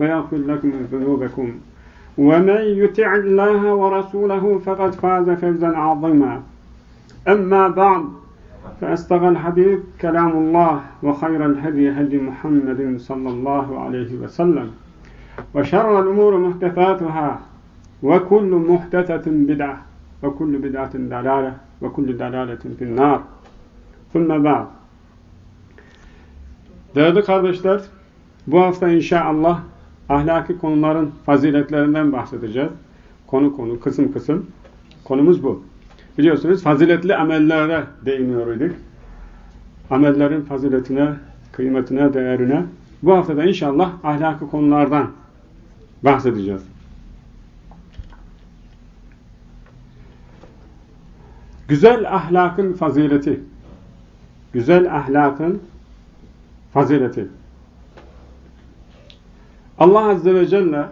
ويغفر لكم ذنوبكم. ومن يطع الله ورسوله فقد فاز فوزا عظيما. أما بعد فأستغى الحديث كلام الله وخير الهدي هدي محمد صلى الله عليه وسلم. وشر الأمور محدثاتها وكل محدثة بدعة وكل بدعة دلالة وكل دلالة في النار. ثم بعد. Değerli kardeşler, bu hafta inşallah ahlaki konuların faziletlerinden bahsedeceğiz. Konu konu, kısım kısım. Konumuz bu. Biliyorsunuz faziletli amellere değiniyorduk. Amellerin faziletine, kıymetine, değerine. Bu haftada inşallah ahlaki konulardan bahsedeceğiz. Güzel ahlakın fazileti. Güzel ahlakın fazileti. Allah Azze ve Celle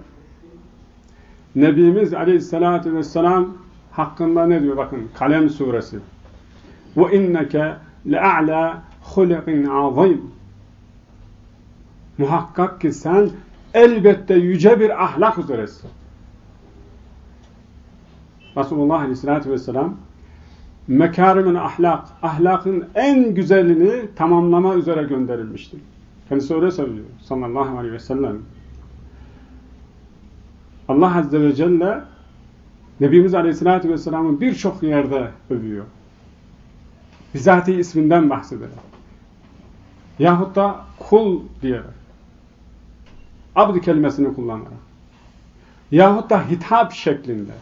Nebimiz Aleyhisselatü Vesselam hakkında ne diyor? Bakın Kalem suresi. İnneke le'a'la hulikin azim. Muhakkak ki sen elbette yüce bir ahlak üzeresin. Resulullah Aleyhisselatü Vesselam mekarimin ahlak, ahlakın en güzelini tamamlama üzere gönderilmiştir. Kendisi öyle söylüyor sallallahu aleyhi ve sellem. Allah Azze ve Celle Nebimiz Aleyhisselatü Vesselam'ı birçok yerde övüyor. Bizatihi isminden bahsederek. Yahut da kul diyerek. Abd kelimesini kullanarak. Yahut da hitap şeklinde.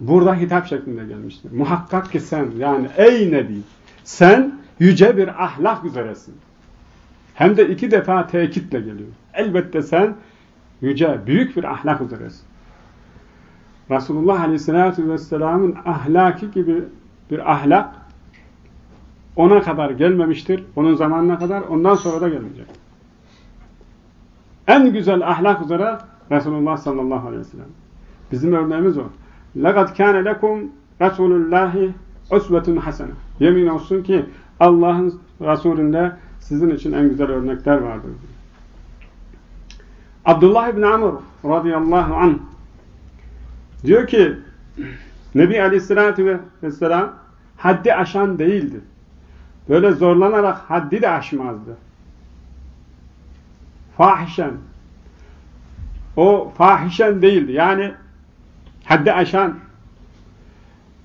Burada hitap şeklinde gelmiştir. Muhakkak ki sen yani ey Nebi sen yüce bir ahlak üzeresin. Hem de iki defa tekitle geliyor. Elbette sen yüce, büyük bir ahlak üzeresin. Resulullah Aleyhisselatü Vesselam'ın ahlaki gibi bir ahlak ona kadar gelmemiştir. Onun zamanına kadar, ondan sonra da gelmeyecek. En güzel ahlak üzere Resulullah sallallahu aleyhi ve sellem. Bizim örneğimiz o. لَقَدْ كَانَ لَكُمْ رَسُولُ اللّٰهِ اُسْوَةٌ حَسَنًا Yemin olsun ki Allah'ın Resulünde sizin için en güzel örnekler vardır. Abdullah ibn Amr radıyallahu anh diyor ki Nebi aleyhissalatü vesselam haddi aşan değildi. Böyle zorlanarak haddi de aşmazdı. Fahişen. O fahişen değildi. Yani haddi aşan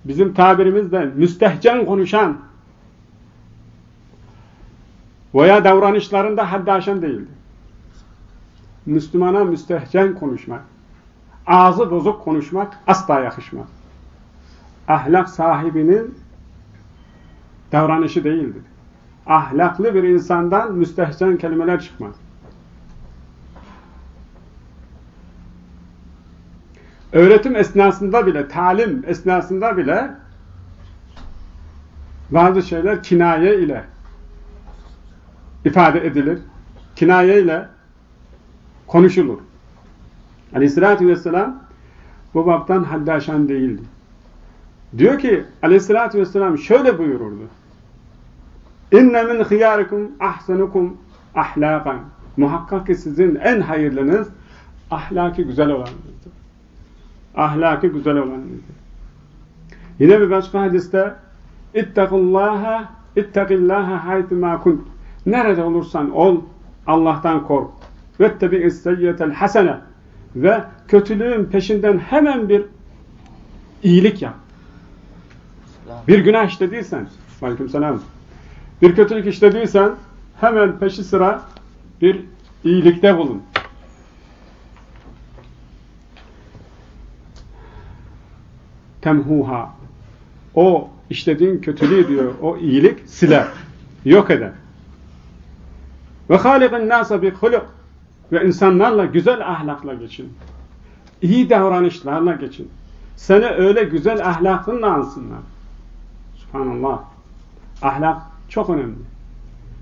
bizim tabirimizde müstehcen konuşan veya davranışlarında haddi aşan değildi. Müslümana müstehcen konuşmak, ağzı bozuk konuşmak asla yakışmaz. Ahlak sahibinin davranışı değildir. Ahlaklı bir insandan müstehcen kelimeler çıkmaz. Öğretim esnasında bile, talim esnasında bile bazı şeyler kinaye ile ifade edilir. Kinaye ile konuşulur. Aleyhissalatü vesselam bu babdan haddi aşan değildi. Diyor ki aleyhissalatü vesselam şöyle buyururdu. İnne min hıyarikum ahsanukum ahlakan. Muhakkak ki sizin en hayırlınız ahlaki güzel olanınızdır. Ahlaki güzel olanınızdır. Yine bir başka hadiste ittakullaha ittakillaha haytuma kunt. Nerede olursan ol Allah'tan kork. وَاتَّبِعِ السَّيِّيَةَ hasene Ve kötülüğün peşinden hemen bir iyilik yap. Bir günah işlediysen, aleykümselam, bir kötülük işlediysen hemen peşi sıra bir iyilikte bulun. Temhuha. O işlediğin kötülüğü diyor, o iyilik siler, yok eder. Ve halikin nasa bi huluk ve insanlarla güzel ahlakla geçin. İyi davranışlarla geçin. Seni öyle güzel ahlakınla ansınlar. Subhanallah. Ahlak çok önemli.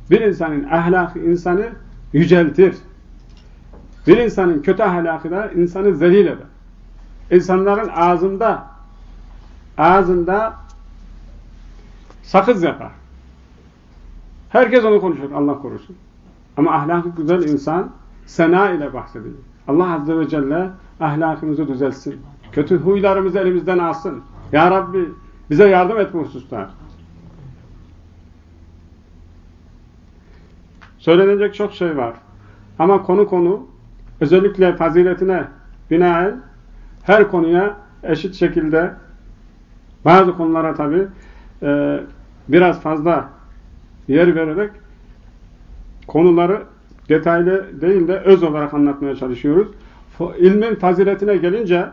Bir insanın ahlakı insanı yüceltir. Bir insanın kötü ahlakı da insanı zelil eder. İnsanların ağzında ağzında sakız yapar. Herkes onu konuşur. Allah korusun. Ama ahlakı güzel insan sena ile bahsediyor. Allah Azze ve Celle ahlakımızı düzelsin. Kötü huylarımızı elimizden alsın. Ya Rabbi bize yardım et bu hususlar. Söylenecek çok şey var. Ama konu konu özellikle faziletine binaen her konuya eşit şekilde bazı konulara tabi e, biraz fazla yer vererek konuları detaylı değil de öz olarak anlatmaya çalışıyoruz. İlmin faziletine gelince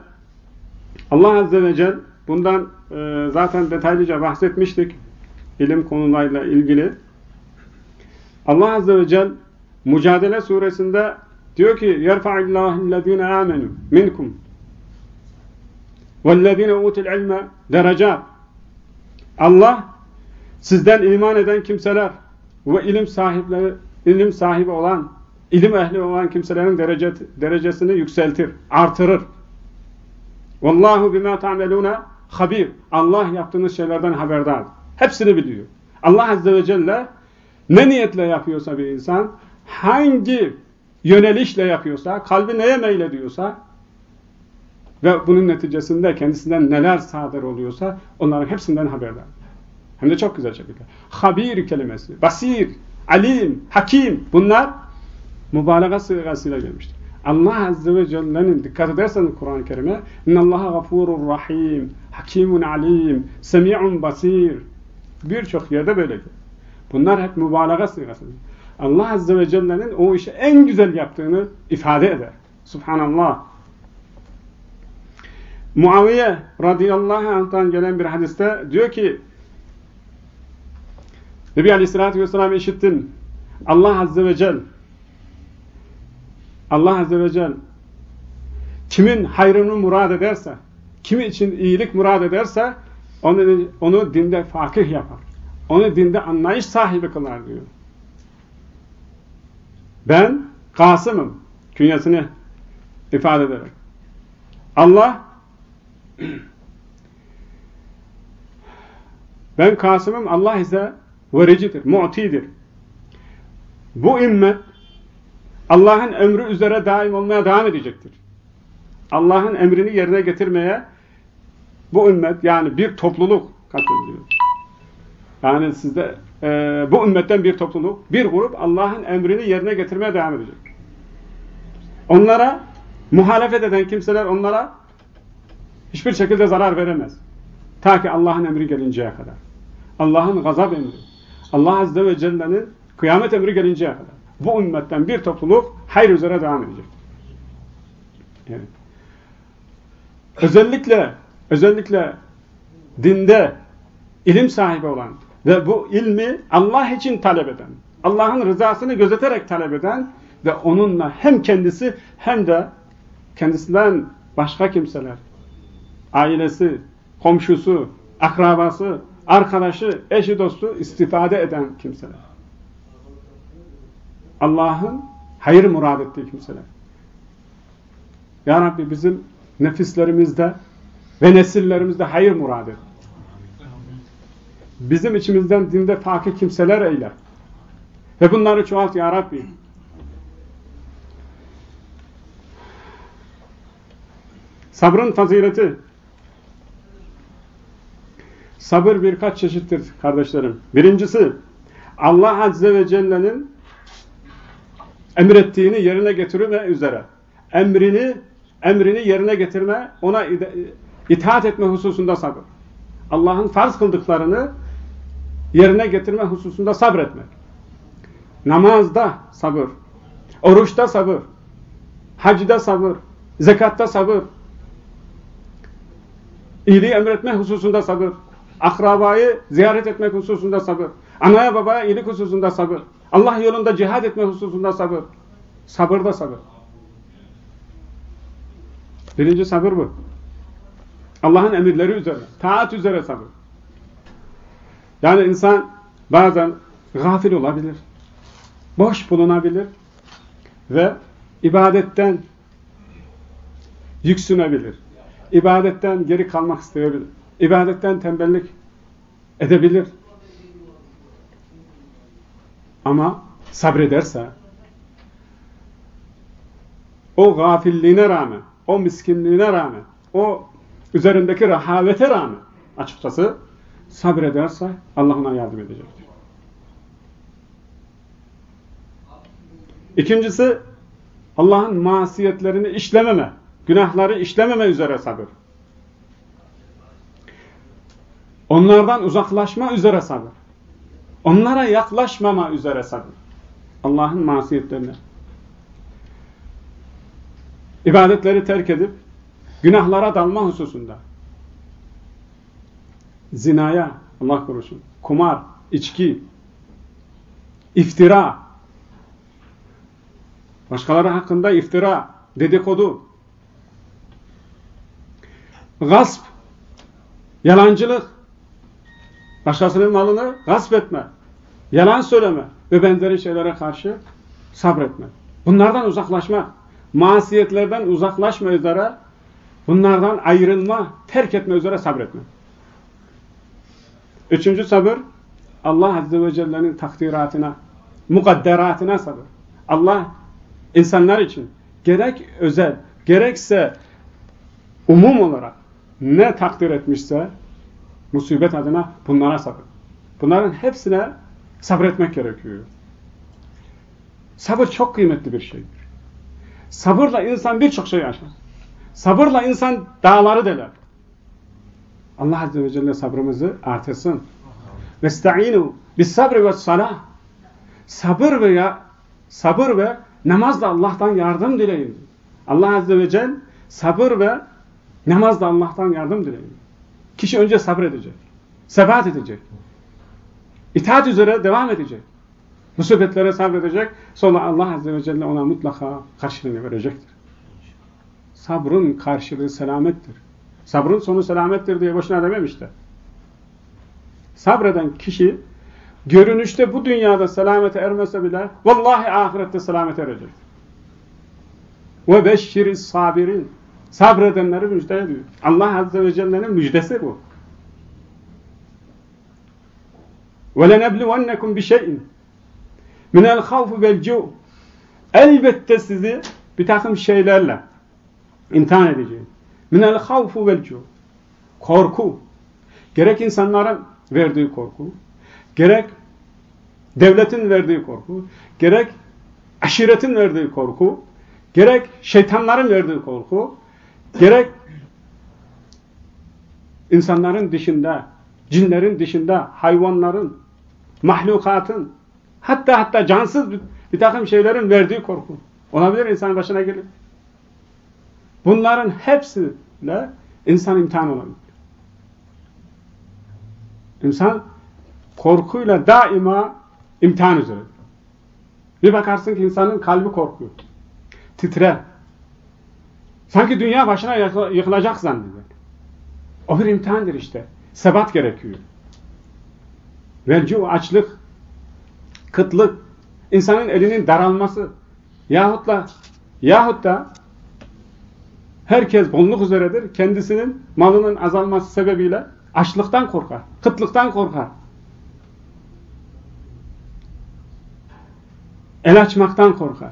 Allah Azze ve Celle bundan e, zaten detaylıca bahsetmiştik ilim konularıyla ilgili. Allah Azze ve Celle Mücadele suresinde diyor ki يَرْفَعِ اللّٰهِ الَّذ۪ينَ آمَنُوا مِنْكُمْ وَالَّذ۪ينَ اُوتِ الْعِلْمَ derecat. Allah sizden iman eden kimseler ve ilim sahipleri, ilim sahibi olan, ilim ehli olan kimselerin derece, derecesini yükseltir, artırır. Vallahu bima ta'meluna habir. Allah yaptığınız şeylerden haberdar. Hepsini biliyor. Allah Azze ve Celle ne niyetle yapıyorsa bir insan, hangi yönelişle yapıyorsa, kalbi neye meylediyorsa ve bunun neticesinde kendisinden neler sadır oluyorsa onların hepsinden haberdar. Hem de çok güzel şekilde. Habir kelimesi, basir, alim, hakim bunlar mübalağa sırasıyla gelmiştir. Allah Azze ve Celle'nin dikkat ederseniz Kur'an-ı Kerim'e İnnallaha gafurur rahim, hakimun alim, semi'un basir birçok yerde böyle. Bunlar hep mübalağa sırasıdır. Allah Azze ve Celle'nin o işi en güzel yaptığını ifade eder. Subhanallah. Muaviye radıyallahu anh'tan gelen bir hadiste diyor ki Nebi Aleyhisselatü Vesselam işittin. Allah Azze ve Celle Allah Azze ve Celle kimin hayrını murad ederse kimi için iyilik murad ederse onu, onu dinde fakih yapar. Onu dinde anlayış sahibi kılar diyor. Ben Kasım'ım künyesini ifade ederek. Allah ben Kasım'ım Allah ise vericidir, mu'tidir. Bu ümmet Allah'ın emri üzere daim olmaya devam edecektir. Allah'ın emrini yerine getirmeye bu ümmet yani bir topluluk katılıyor. Yani sizde e, bu ümmetten bir topluluk, bir grup Allah'ın emrini yerine getirmeye devam edecek. Onlara muhalefet eden kimseler onlara hiçbir şekilde zarar veremez. Ta ki Allah'ın emri gelinceye kadar. Allah'ın gazap emri. Allah Azze ve Celle'nin kıyamet emri gelinceye kadar. Bu ümmetten bir topluluk hayır üzere devam edecek. Evet. Özellikle özellikle dinde ilim sahibi olan ve bu ilmi Allah için talep eden, Allah'ın rızasını gözeterek talep eden ve onunla hem kendisi hem de kendisinden başka kimseler, ailesi, komşusu, akrabası, arkadaşı, eşi, dostu istifade eden kimseler. Allah'ın hayır murad ettiği kimseler. Ya Rabbi bizim nefislerimizde ve nesillerimizde hayır murad et. Bizim içimizden dinde fakir kimseler eyle. Ve bunları çoğalt ya Rabbi. Sabrın fazileti. Sabır birkaç çeşittir kardeşlerim. Birincisi Allah Azze ve Celle'nin emrettiğini yerine getirme üzere. Emrini emrini yerine getirme, ona itaat etme hususunda sabır. Allah'ın farz kıldıklarını yerine getirme hususunda sabretmek. Namazda sabır, oruçta sabır, hacda sabır, zekatta sabır, iyiliği emretme hususunda sabır, akrabayı ziyaret etmek hususunda sabır, anaya babaya iyilik hususunda sabır, Allah yolunda cihad etme hususunda sabır, sabırda sabır. Birinci sabır bu. Allah'ın emirleri üzere, taat üzere sabır. Yani insan bazen gafil olabilir, boş bulunabilir ve ibadetten yüksünebilir. İbadetten geri kalmak isteyebilir. İbadetten tembellik edebilir. Ama sabrederse o gafilliğine rağmen, o miskinliğine rağmen, o üzerindeki rahavete rağmen açıkçası sabrederse Allah ona yardım edecektir. İkincisi Allah'ın masiyetlerini işlememe, günahları işlememe üzere sabır. Onlardan uzaklaşma üzere sabır. Onlara yaklaşmama üzere sabır. Allah'ın masiyetlerine. İbadetleri terk edip günahlara dalma hususunda. Zinaya, Allah korusun, kumar, içki, iftira, başkaları hakkında iftira, dedikodu, gasp, yalancılık, başkasının malını gasp etme, yalan söyleme ve benzeri şeylere karşı sabretme. Bunlardan uzaklaşma, masiyetlerden uzaklaşma üzere, bunlardan ayrılma, terk etme üzere sabretme. Üçüncü sabır, Allah Azze ve Celle'nin takdiratına, mukadderatına sabır. Allah insanlar için gerek özel, gerekse umum olarak ne takdir etmişse musibet adına bunlara sabır. Bunların hepsine sabretmek gerekiyor. Sabır çok kıymetli bir şeydir. Sabırla insan birçok şey yaşar. Sabırla insan dağları deler. Allah Azze ve Celle sabrımızı artırsın. Vesta'inu bis sabri ve salah. Sabır ve sabır ve namazla Allah'tan yardım dileyin. Allah Azze ve Celle sabır ve namazla Allah'tan yardım dileyin. Kişi önce sabredecek. Sebat edecek. İtaat üzere devam edecek. Musibetlere sabredecek. Sonra Allah Azze ve Celle ona mutlaka karşılığını verecektir. Sabrın karşılığı selamettir. Sabrın sonu selamettir diye boşuna dememişti. Sabreden kişi görünüşte bu dünyada selamete ermese bile vallahi ahirette selamete erecek. Ve beşşiriz sabirin. Sabredenleri müjde ediyor. Allah Azze ve Celle'nin müjdesi bu. وَلَنَبْلُوَنَّكُمْ بِشَيْءٍ مِنَ الْخَوْفُ وَالْجُوءِ Elbette sizi bir takım şeylerle imtihan edeceğim. Minel havfu vel Korku. Gerek insanların verdiği korku, gerek devletin verdiği korku, gerek aşiretin verdiği korku, gerek şeytanların verdiği korku, gerek insanların dışında, cinlerin dışında, hayvanların, mahlukatın, hatta hatta cansız bir, bir takım şeylerin verdiği korku. Olabilir insanın başına gelir. Bunların hepsiyle insan imtihan olabilir. İnsan korkuyla daima imtihan üzere. Bir bakarsın ki insanın kalbi korkuyor. Titre. Sanki dünya başına yıkılacak zannediyor. O bir imtihandır işte. Sebat gerekiyor. Velcu açlık, kıtlık, insanın elinin daralması yahut da yahut da herkes bolluk üzeredir. Kendisinin malının azalması sebebiyle açlıktan korkar, kıtlıktan korkar. El açmaktan korkar.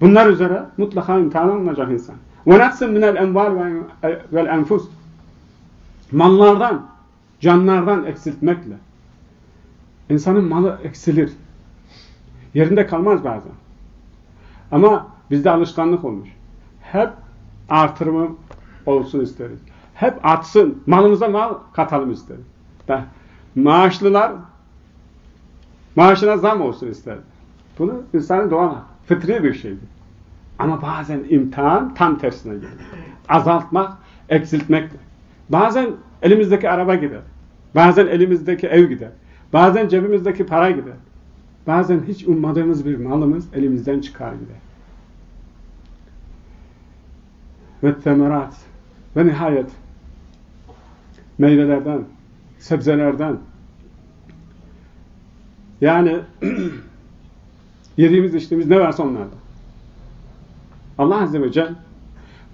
Bunlar üzere mutlaka imtihan olunacak insan. وَنَقْسٍ مِنَ الْاَنْوَالِ وَالْاَنْفُسِ Mallardan, canlardan eksiltmekle. İnsanın malı eksilir. Yerinde kalmaz bazen. Ama bizde alışkanlık olmuş. Hep artırımı olsun isteriz. Hep artsın. Malımıza mal katalım isteriz. Da, maaşlılar maaşına zam olsun ister. Bunu insanın doğal, fıtri bir şeydir. Ama bazen imtihan tam tersine gelir. Azaltmak, eksiltmek. Bazen elimizdeki araba gider. Bazen elimizdeki ev gider. Bazen cebimizdeki para gider. Bazen hiç ummadığımız bir malımız elimizden çıkar gider. Ve temerat ve nihayet meyvelerden, sebzelerden yani yediğimiz içtiğimiz ne varsa onlardan. Allah Azze ve Celle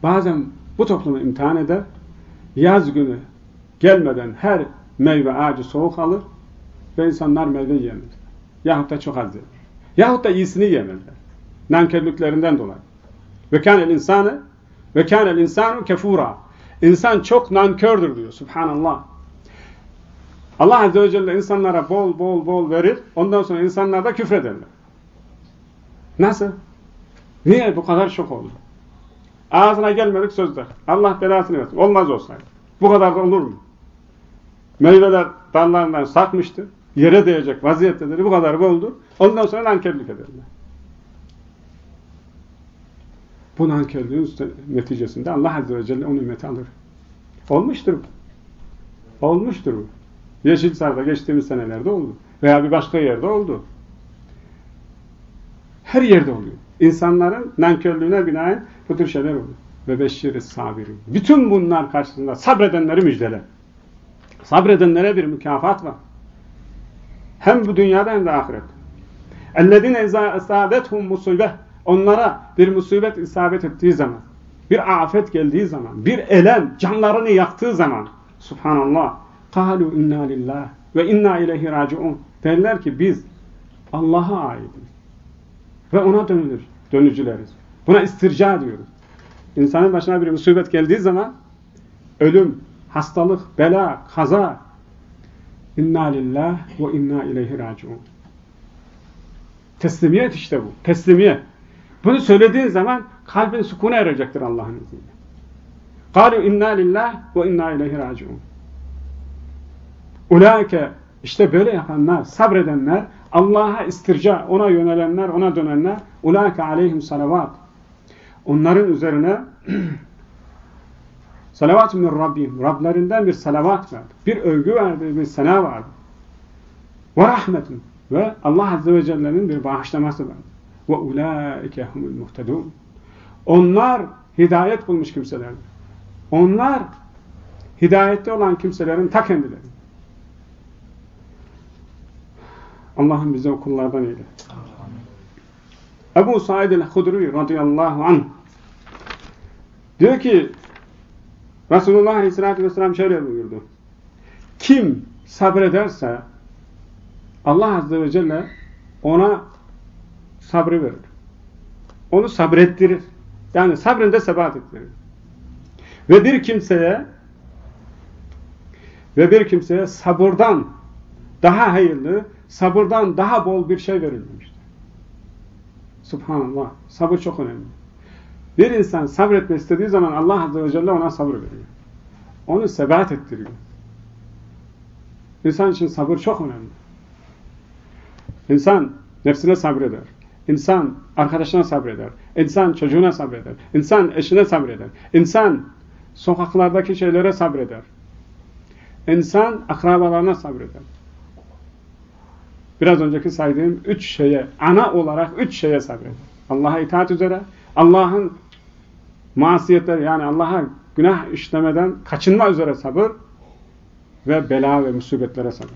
bazen bu toplumu imtihan eder. Yaz günü gelmeden her meyve ağacı soğuk alır ve insanlar meyve yiyemez. Yahut da çok az yer. Yahut da iyisini yiyemezler. Nankörlüklerinden dolayı. Ve kânel insanı ve kânel insanu kefura. İnsan çok nankördür diyor. Subhanallah. Allah Azze ve Celle insanlara bol bol bol verir. Ondan sonra insanlar da küfrederler. Nasıl? Niye bu kadar şok oldu? Ağzına gelmedik sözler. Allah belasını versin. Olmaz olsaydı. Bu kadar da olur mu? Meyveler dallarından sakmıştı. Yere değecek vaziyettedir. Bu kadar oldu. Ondan sonra nankörlük ederler. Bu nankörlüğün neticesinde Allah Azze ve Celle o nimeti alır. Olmuştur. Olmuştur. Yeşilsar'da geçtiğimiz senelerde oldu. Veya bir başka yerde oldu. Her yerde oluyor. İnsanların nankörlüğüne binaen bu tür şeyler oluyor. Ve beşşiri sabirin. Bütün bunlar karşısında sabredenleri müjdele. Sabredenlere bir mükafat var. Hem bu dünyada hem de ahiret. اَلَّذِينَ اِذَا اَسَابَتْهُمْ musibeh Onlara bir musibet isabet ettiği zaman, bir afet geldiği zaman, bir elem canlarını yaktığı zaman, subhanallah, قَالُوا اِنَّا لِلّٰهِ ve inna ileyhi raciun. Derler ki biz Allah'a aitiz. Ve ona dönülür, dönücüleriz. Buna istirca diyoruz. İnsanın başına bir musibet geldiği zaman ölüm, hastalık, bela, kaza inna lillah ve inna ileyhi raciun. Teslimiyet işte bu. Teslimiyet. Bunu söylediğin zaman kalbin sukuna erecektir Allah'ın izniyle. Kalu inna lillah ve inna ileyhi raciun. Ulaike işte böyle yapanlar, sabredenler Allah'a istirca, ona yönelenler, ona dönenler, ulaike aleyhim salavat. Onların üzerine salavat min Rabbim, Rablerinden bir salavat verdi. Bir övgü verdi, bir sena vardı. Ve rahmetun. Ve Allah Azze ve Celle'nin bir bağışlaması vardı. Ve ulaike humul muhtedun. Onlar hidayet bulmuş kimselerdir. Onlar hidayette olan kimselerin ta kendileri. Allah'ım bize okullardan eyle. Ebu Said el-Hudri radıyallahu anh diyor ki Resulullah aleyhissalatü vesselam şöyle buyurdu. Kim sabrederse Allah azze ve celle ona sabrı verir. Onu sabrettirir. Yani sabrinde sebat ettirir. Ve bir kimseye ve bir kimseye sabırdan daha hayırlı, sabırdan daha bol bir şey verilmemiştir. Subhanallah. Sabır çok önemli. Bir insan sabretmek istediği zaman Allah Azze ve Celle ona sabır veriyor. Onu sebat ettiriyor. İnsan için sabır çok önemli. İnsan nefsine sabreder. İnsan arkadaşına sabreder. İnsan çocuğuna sabreder. İnsan eşine sabreder. İnsan sokaklardaki şeylere sabreder. İnsan akrabalarına sabreder. Biraz önceki saydığım üç şeye, ana olarak üç şeye sabreder. Allah'a itaat üzere, Allah'ın masiyetleri yani Allah'a günah işlemeden kaçınma üzere sabır ve bela ve musibetlere sabır.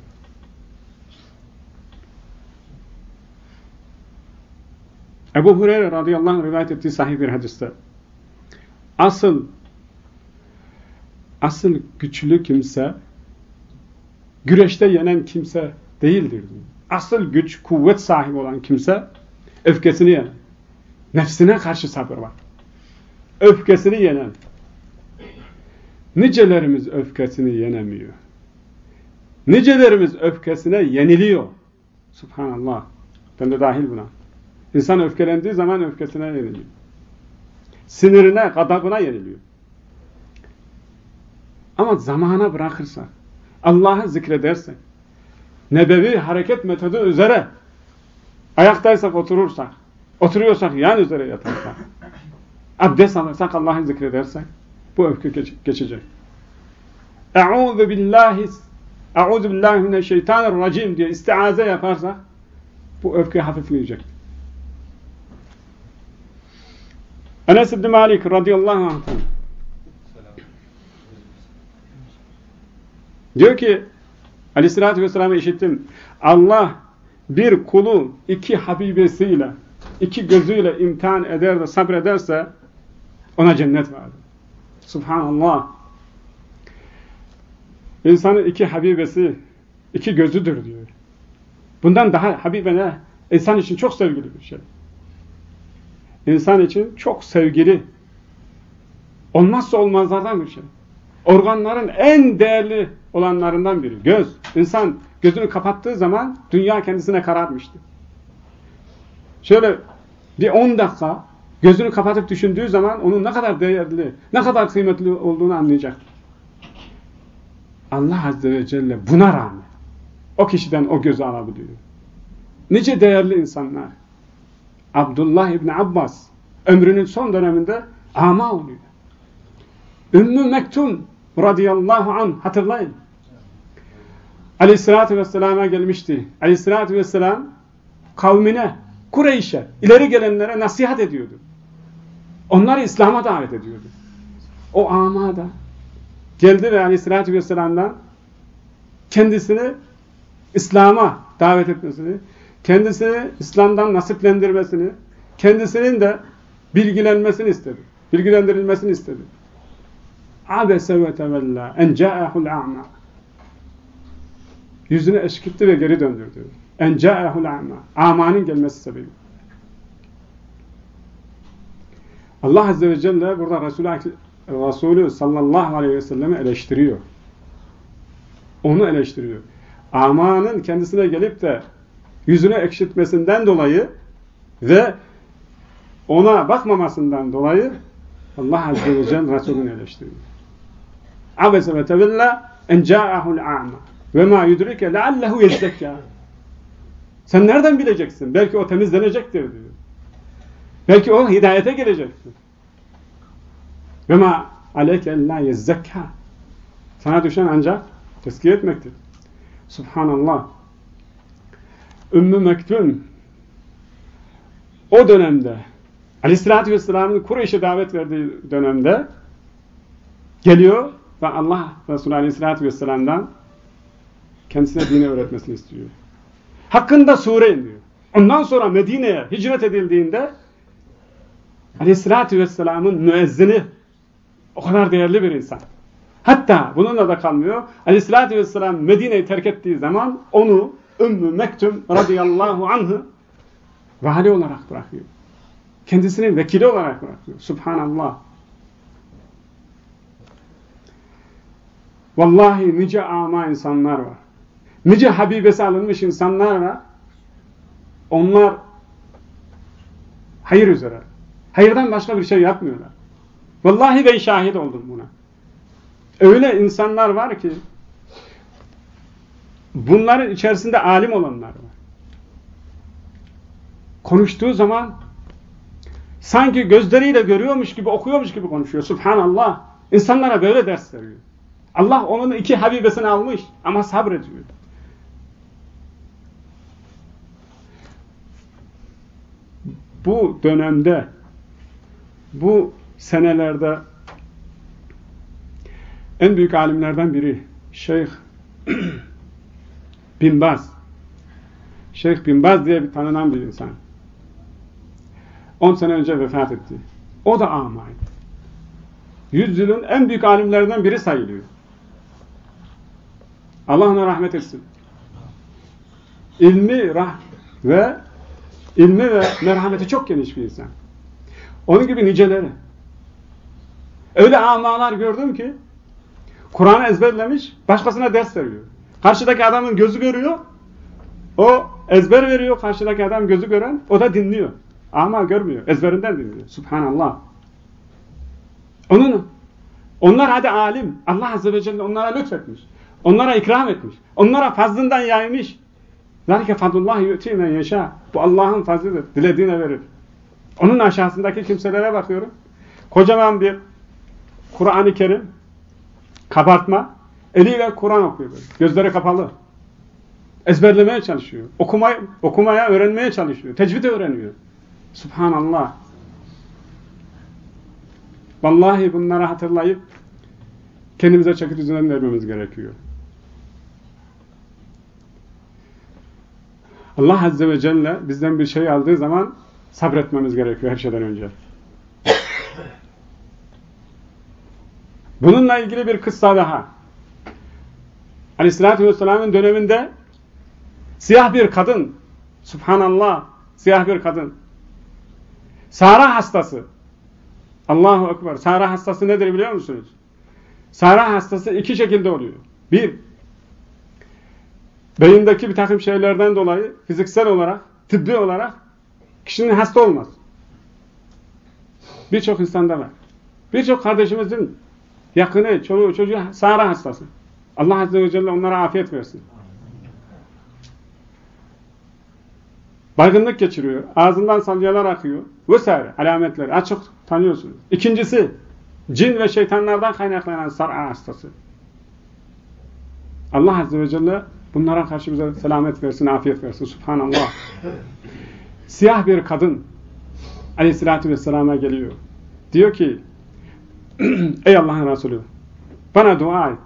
Ebu Hureyre radıyallahu anh rivayet ettiği sahih bir hadiste asıl asıl güçlü kimse güreşte yenen kimse değildir diyor. Asıl güç, kuvvet sahibi olan kimse öfkesini yenen. Nefsine karşı sabır var. Öfkesini yenen. Nicelerimiz öfkesini yenemiyor. Nicelerimiz öfkesine yeniliyor. Subhanallah. Ben de dahil buna. İnsan öfkelendiği zaman öfkesine yeniliyor. Sinirine, gadabına yeniliyor. Ama zamana bırakırsak, Allah'ı zikredersek, nebevi hareket metodu üzere ayaktaysak oturursak, oturuyorsak yan üzere yatarsak, abdest alırsak Allah'ı zikredersek bu öfke geçecek. Eûzu billahi Eûzu billahi mineşşeytanirracim diye istiaze yaparsak bu öfke hafifleyecek. Enes İbni Malik radıyallahu anh diyor ki aleyhissalatü vesselam'ı işittim. Allah bir kulu iki habibesiyle, iki gözüyle imtihan eder de sabrederse ona cennet vardır. Subhanallah. İnsanın iki habibesi, iki gözüdür diyor. Bundan daha habibe ne? İnsan için çok sevgili bir şey. İnsan için çok sevgili, olmazsa olmazlardan bir şey. Organların en değerli olanlarından biri. Göz. İnsan gözünü kapattığı zaman dünya kendisine kararmıştı. Şöyle bir 10 dakika gözünü kapatıp düşündüğü zaman onun ne kadar değerli, ne kadar kıymetli olduğunu anlayacak. Allah Azze ve Celle buna rağmen o kişiden o gözü alabiliyor. Nice değerli insanlar. Abdullah İbni Abbas ömrünün son döneminde ama oluyor. Ümmü Mektum radıyallahu an hatırlayın. Aleyhissalatü vesselama gelmişti. Aleyhissalatü vesselam kavmine, Kureyş'e, ileri gelenlere nasihat ediyordu. Onları İslam'a davet ediyordu. O ama da geldi ve aleyhissalatü vesselam'dan kendisini İslam'a davet etmesini, kendisini İslam'dan nasiplendirmesini, kendisinin de bilgilenmesini istedi. Bilgilendirilmesini istedi. Abese ve tevella en ca'ehul a'ma. Yüzünü eşkitti ve geri döndürdü. En ca'ehul a'ma. Amanın gelmesi sebebi. Allah Azze ve Celle burada Resulü, Resulü sallallahu aleyhi ve sellemi eleştiriyor. Onu eleştiriyor. Amanın kendisine gelip de yüzünü ekşitmesinden dolayı ve ona bakmamasından dolayı Allah Azze ve Celle Resulünü eleştiriyor. Abese ve tevella en ca'ahul a'ma ve ma yudrike leallehu yezzekâ Sen nereden bileceksin? Belki o temizlenecektir diyor. Belki o hidayete gelecektir. Ve ma aleyke la yezzekâ Sana düşen ancak tezkiye etmektir. Subhanallah. Ümmü Mektum o dönemde Aleyhisselatü Vesselam'ın Kureyş'e davet verdiği dönemde geliyor ve Allah Resulü Aleyhisselatü Vesselam'dan kendisine dini öğretmesini istiyor. Hakkında sure iniyor. Ondan sonra Medine'ye hicret edildiğinde Aleyhisselatü Vesselam'ın müezzini o kadar değerli bir insan. Hatta bununla da kalmıyor. Aleyhisselatü Vesselam Medine'yi terk ettiği zaman onu Ümmü Mektum radıyallahu anh'ı vali olarak bırakıyor. Kendisinin vekili olarak bırakıyor. Subhanallah. Vallahi nice ama insanlar var. Nice habibesi alınmış insanlar var. Onlar hayır üzere. Hayırdan başka bir şey yapmıyorlar. Vallahi ben şahit oldum buna. Öyle insanlar var ki bunların içerisinde alim olanlar var. Konuştuğu zaman sanki gözleriyle görüyormuş gibi, okuyormuş gibi konuşuyor. Subhanallah. İnsanlara böyle ders veriyor. Allah onun iki habibesini almış ama sabrediyor. Bu dönemde, bu senelerde en büyük alimlerden biri Şeyh Bin Baz. Şeyh Bin Baz diye bir tanınan bir insan. 10 sene önce vefat etti. O da amaydı. Yüzyılın en büyük alimlerinden biri sayılıyor. Allah ona rahmet etsin. İlmi rah ve ilmi ve merhameti çok geniş bir insan. Onun gibi niceleri. Öyle amalar gördüm ki Kur'an'ı ezberlemiş, başkasına ders veriyor. Karşıdaki adamın gözü görüyor, O ezber veriyor karşıdaki adam gözü gören, o da dinliyor. Ama görmüyor, ezberinden dinliyor. Subhanallah. Onun, onlar hadi alim. Allah Azze ve Celle onlara lütfetmiş. Onlara ikram etmiş. Onlara fazlından yaymış. Zalike fadlullah yu'ti men yeşâ. Bu Allah'ın fazlıdır. Dilediğine verir. Onun aşağısındaki kimselere bakıyorum. Kocaman bir Kur'an-ı Kerim kabartma. Eliyle Kur'an okuyor. Böyle. Gözleri kapalı. Ezberlemeye çalışıyor. Okumaya, okumaya, öğrenmeye çalışıyor. Tecvid öğreniyor. Subhanallah. Vallahi bunları hatırlayıp kendimize çeki düzen vermemiz gerekiyor. Allah Azze ve Celle bizden bir şey aldığı zaman sabretmemiz gerekiyor her şeyden önce. Bununla ilgili bir kıssa daha. Aleyhissalatü Vesselam'ın döneminde siyah bir kadın, subhanallah, siyah bir kadın, Sara hastası, Allahu Ekber, Sara hastası nedir biliyor musunuz? Sara hastası iki şekilde oluyor. Bir, beyindeki bir takım şeylerden dolayı fiziksel olarak, tıbbi olarak kişinin hasta olmaz. Birçok insanda var. Birçok kardeşimizin yakını, çoluğu, çocuğu Sara hastası. Allah Azze ve Celle onlara afiyet versin. Baygınlık geçiriyor. Ağzından salyalar akıyor. Vesaire alametleri açık tanıyorsunuz. İkincisi cin ve şeytanlardan kaynaklanan sar'a hastası. Allah Azze ve Celle bunlara karşı bize selamet versin, afiyet versin. Subhanallah. Siyah bir kadın Aleyhisselatü Vesselam'a geliyor. Diyor ki Ey Allah'ın Resulü bana dua et.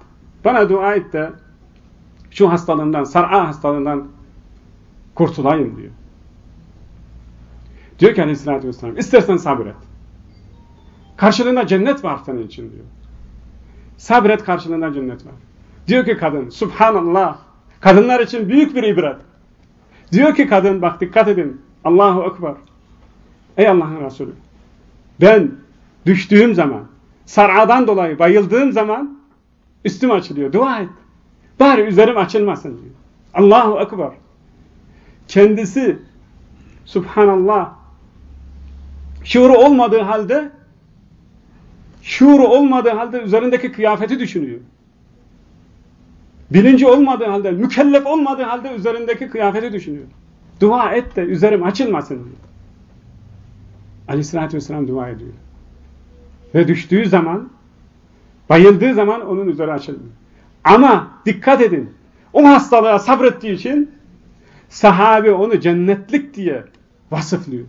Bana dua et de şu hastalığından, sar'a hastalığından kurtulayım diyor. Diyor ki aleyhissalatü vesselam istersen sabret. Karşılığında cennet var senin için diyor. Sabret karşılığında cennet var. Diyor ki kadın subhanallah kadınlar için büyük bir ibret. Diyor ki kadın bak dikkat edin Allahu Ekber. Ey Allah'ın Resulü ben düştüğüm zaman sar'adan dolayı bayıldığım zaman üstüm açılıyor. Dua et. Bari üzerim açılmasın diyor. Allahu Ekber. Kendisi Subhanallah şuuru olmadığı halde şuuru olmadığı halde üzerindeki kıyafeti düşünüyor. Bilinci olmadığı halde, mükellef olmadığı halde üzerindeki kıyafeti düşünüyor. Dua et de üzerim açılmasın diyor. Aleyhissalatü vesselam dua ediyor. Ve düştüğü zaman, bayıldığı zaman onun üzeri açılmıyor. Ama dikkat edin, o hastalığa sabrettiği için sahabe onu cennetlik diye vasıflıyor.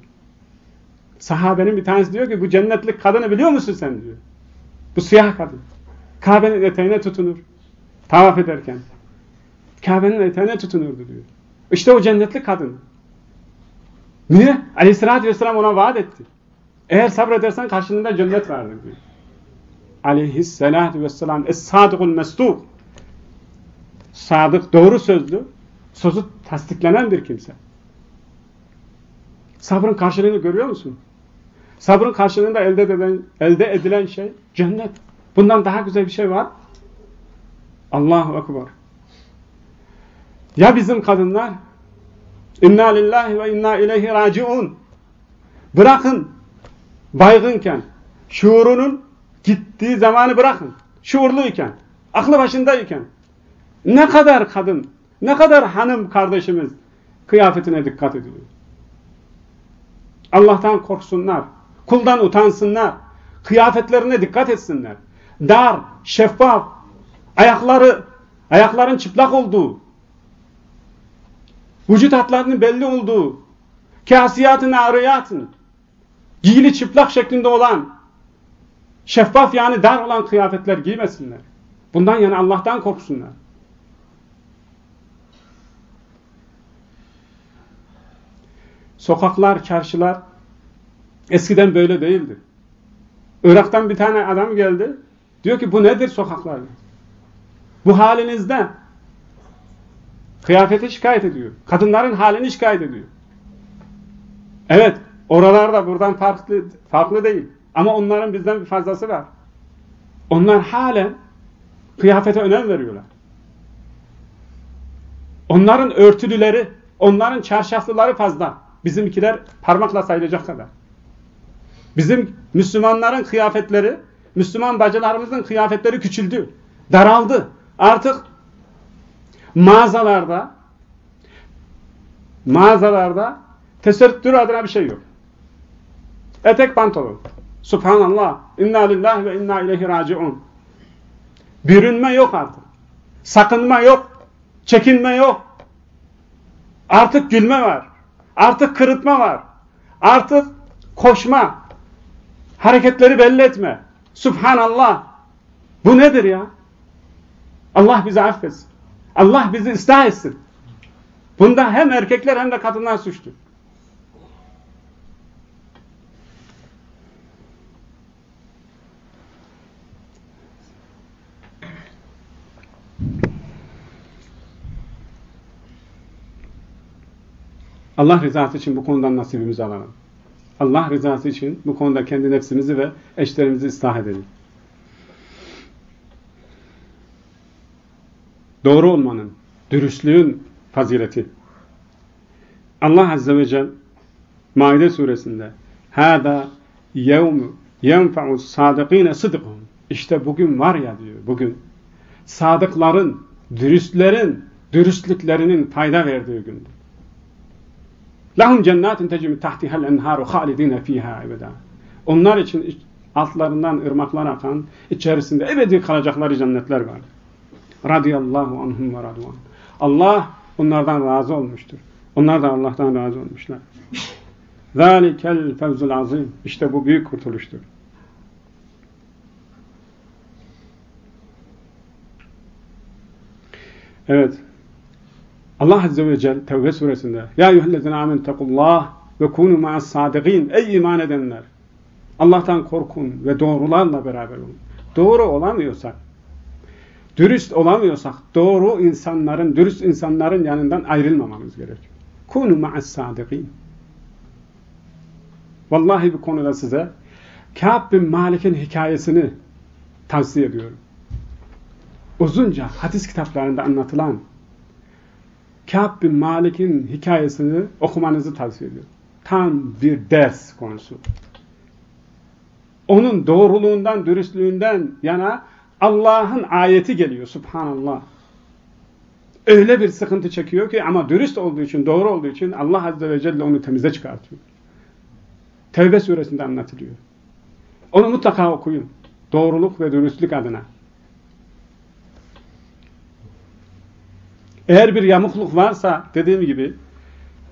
Sahabenin bir tanesi diyor ki bu cennetlik kadını biliyor musun sen diyor. Bu siyah kadın. Kabe'nin eteğine tutunur. Tavaf ederken. Kabe'nin eteğine tutunurdu diyor. İşte o cennetli kadın. Niye? Aleyhissalatü vesselam ona vaat etti. Eğer sabredersen karşılığında cennet vardır diyor. Aleyhissalatü vesselam Es-Sadıkul Mesduk Sadık, doğru sözlü, sözü tasdiklenen bir kimse. Sabrın karşılığını görüyor musun? Sabrın karşılığında elde edilen, elde edilen şey cennet. Bundan daha güzel bir şey var. Allahu Ekber. Ya bizim kadınlar inna lillahi ve inna ileyhi raciun bırakın baygınken şuurunun gittiği zamanı bırakın. Şuurluyken, aklı başındayken ne kadar kadın, ne kadar hanım kardeşimiz kıyafetine dikkat ediyor. Allah'tan korksunlar. Kuldan utansınlar. Kıyafetlerine dikkat etsinler. Dar, şeffaf, ayakları, ayakların çıplak olduğu, vücut hatlarının belli olduğu, kasiyatın ariyatın, giyili çıplak şeklinde olan, şeffaf yani dar olan kıyafetler giymesinler. Bundan yani Allah'tan korksunlar. Sokaklar, çarşılar eskiden böyle değildi. Irak'tan bir tane adam geldi. Diyor ki bu nedir sokaklar? Bu halinizde kıyafeti şikayet ediyor. Kadınların halini şikayet ediyor. Evet, oralarda buradan farklı farklı değil. Ama onların bizden bir fazlası var. Onlar halen kıyafete önem veriyorlar. Onların örtülüleri, Onların çarşaflıları fazla. Bizimkiler parmakla sayılacak kadar. Bizim Müslümanların kıyafetleri, Müslüman bacılarımızın kıyafetleri küçüldü. Daraldı. Artık mağazalarda mağazalarda tesettür adına bir şey yok. Etek pantolon. Subhanallah. İnna lillahi ve inna ileyhi raciun. Bürünme yok artık. Sakınma yok. Çekinme yok. Artık gülme var. Artık kırıtma var. Artık koşma. Hareketleri belli etme. Subhanallah. Bu nedir ya? Allah bizi affetsin. Allah bizi ıslah etsin. Bunda hem erkekler hem de kadınlar suçlu. Allah rızası için bu konudan nasibimizi alalım. Allah rızası için bu konuda kendi nefsimizi ve eşlerimizi ıslah edelim. Doğru olmanın, dürüstlüğün fazileti. Allah Azze ve Celle Maide suresinde Hâdâ yevmü yenfe'u sâdıkîne sıdıkûn İşte bugün var ya diyor, bugün sadıkların, dürüstlerin, dürüstlüklerinin fayda verdiği gündür. Lahum cennetin tecmi tahtihal enharu halidine fiha ebeda. Onlar için altlarından ırmaklar akan, içerisinde ebedi kalacakları cennetler var. Radiyallahu anhum ve radwan. Allah onlardan razı olmuştur. Onlar da Allah'tan razı olmuşlar. Zalikel fevzul azim. İşte bu büyük kurtuluştur. Evet. Allah Azze ve Celle Tevbe suresinde Ya eyyühellezine amen tekullah ve kunu ma'as sadıgin Ey iman edenler! Allah'tan korkun ve doğrularla beraber olun. Doğru olamıyorsak, dürüst olamıyorsak, doğru insanların, dürüst insanların yanından ayrılmamamız gerekiyor. Kunu ma'as sadıgin. Vallahi bu konuda size Kâb bin Malik'in hikayesini tavsiye ediyorum. Uzunca hadis kitaplarında anlatılan Kâb bin Malik'in hikayesini okumanızı tavsiye ediyorum. Tam bir ders konusu. Onun doğruluğundan, dürüstlüğünden yana Allah'ın ayeti geliyor. Subhanallah. Öyle bir sıkıntı çekiyor ki ama dürüst olduğu için, doğru olduğu için Allah Azze ve Celle onu temize çıkartıyor. Tevbe suresinde anlatılıyor. Onu mutlaka okuyun. Doğruluk ve dürüstlük adına. Eğer bir yamukluk varsa dediğim gibi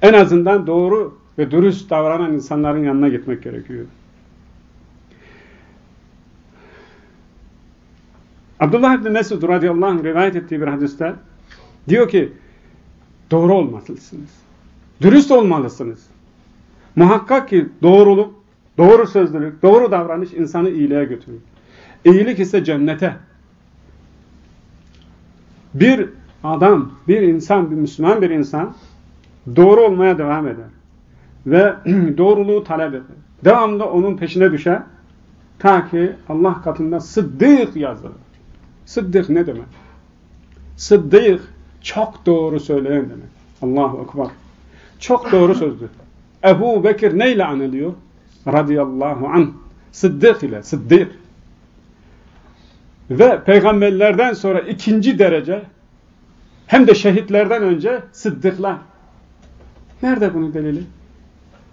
en azından doğru ve dürüst davranan insanların yanına gitmek gerekiyor. Abdullah ibn Mesud radıyallahu anh rivayet ettiği bir hadiste diyor ki doğru olmalısınız. Dürüst olmalısınız. Muhakkak ki doğruluk, doğru sözlülük, doğru davranış insanı iyiliğe götürür. İyilik ise cennete. Bir adam, bir insan, bir Müslüman bir insan doğru olmaya devam eder. Ve doğruluğu talep eder. Devamlı onun peşine düşer. Ta ki Allah katında sıddık yazılır. Sıddık ne demek? Sıddık çok doğru söyleyen demek. Allahu Ekber. Çok doğru sözdür. Ebu Bekir neyle anılıyor? Radıyallahu anh. Sıddık ile, sıddık. Ve peygamberlerden sonra ikinci derece hem de şehitlerden önce sıddıklar. Nerede bunun delili?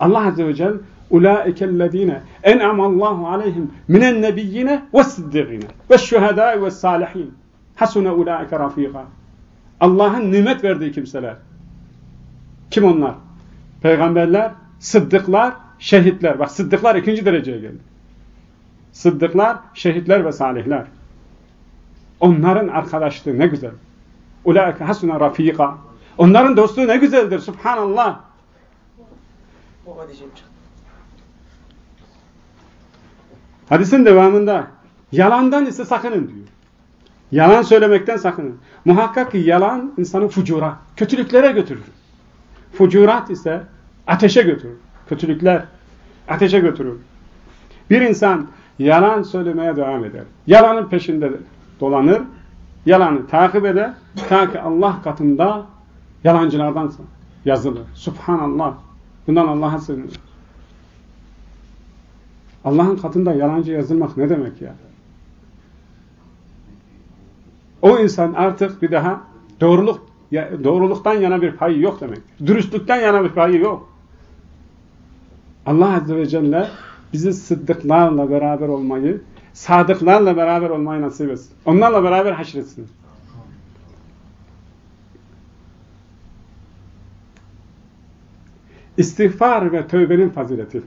Allah Azze ve Celle اُولَٰئِكَ الَّذ۪ينَ اَنْعَمَ اللّٰهُ عَلَيْهِمْ مِنَ النَّبِيِّينَ وَالصِّدِّقِينَ وَالشُّهَدَاءِ وَالصَّالِحِينَ حَسُنَ اُولَٰئِكَ رَف۪يقًا Allah'ın nimet verdiği kimseler. Kim onlar? Peygamberler, sıddıklar, şehitler. Bak sıddıklar ikinci dereceye geldi. Sıddıklar, şehitler ve salihler. Onların arkadaşlığı ne güzel. Ulaike hasuna rafika. Onların dostluğu ne güzeldir. Subhanallah. Hadisin devamında yalandan ise sakının diyor. Yalan söylemekten sakının. Muhakkak ki yalan insanı fucura, kötülüklere götürür. Fucurat ise ateşe götürür. Kötülükler ateşe götürür. Bir insan yalan söylemeye devam eder. Yalanın peşinde dolanır yalanı takip eder ta ki Allah katında yalancılardansın. yazılı. Subhanallah. Bundan Allah'a sığınır. Allah'ın katında yalancı yazılmak ne demek ya? O insan artık bir daha doğruluk doğruluktan yana bir payı yok demek. Dürüstlükten yana bir payı yok. Allah Azze ve Celle bizi sıddıklarla beraber olmayı, sadıklarla beraber olmayı nasip etsin. Onlarla beraber haşretsin. İstiğfar ve tövbenin fazileti.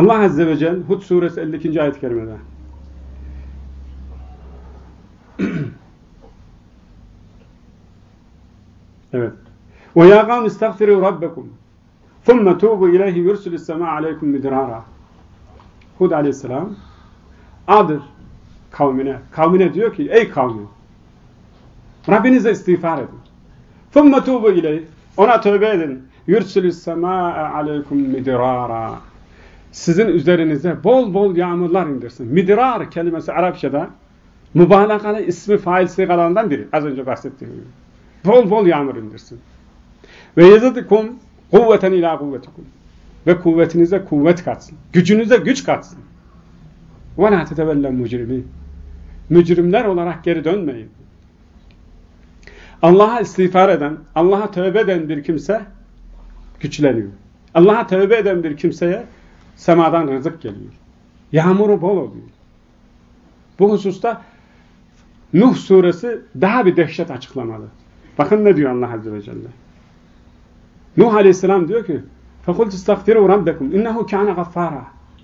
Allah Azze ve Celle Hud suresi 52. ayet-i kerimede Evet. Ve ya kavm istagfiru rabbekum thumme tubu ileyhi yursulis sema aleykum midrara. Hud aleyhisselam Adır kavmine, kavmine diyor ki ey kavmi Rabbinize istiğfar edin. Thumme tubu ileyhi ona tövbe edin. Yursulis sema aleykum midrara. Sizin üzerinize bol bol yağmurlar indirsin. Midrar kelimesi Arapçada mübalağalı ismi fail sigalarından biri. Az önce bahsettiğim gibi. Bol bol yağmur indirsin. Ve yezidikum kuvveten ila kuvvetikum. Ve kuvvetinize kuvvet katsın. Gücünüze güç katsın. Ve la tetevellen mücrimin. Mücrimler olarak geri dönmeyin. Allah'a istiğfar eden, Allah'a tövbe eden bir kimse güçleniyor. Allah'a tövbe eden bir kimseye semadan rızık geliyor. Yağmuru bol oluyor. Bu hususta Nuh suresi daha bir dehşet açıklamalı. Bakın ne diyor Allah Azze ve Celle. Nuh Aleyhisselam diyor ki فَقُلْتُ اسْتَغْفِرُوا رَبَّكُمْ اِنَّهُ كَانَ غَفَّارًا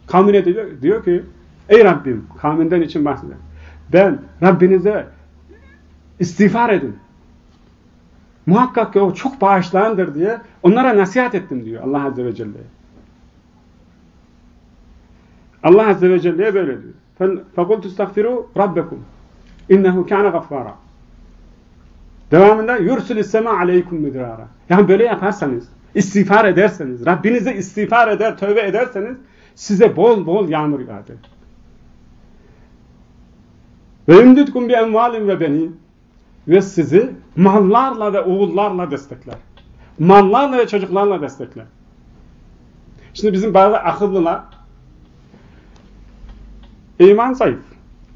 Kavmine diyor, diyor ki Ey Rabbim, kavminden için bahsediyor. Ben Rabbinize istiğfar edin. Muhakkak ki o çok bağışlayandır diye onlara nasihat ettim diyor Allah Azze ve Celle. Allah Azze ve Celle'ye böyle diyor. فَقُلْتُ اسْتَغْفِرُوا رَبَّكُمْ اِنَّهُ كَانَ غَفَّارًا Devamında yursül sema aleykum midrara. Yani böyle yaparsanız, istiğfar ederseniz, Rabbinize istiğfar eder, tövbe ederseniz size bol bol yağmur yağdır. Ve ümdütkum bi envalin ve benin ve sizi mallarla ve oğullarla destekler. Mallarla ve çocuklarla destekler. Şimdi bizim bazı akıllılar iman zayıf,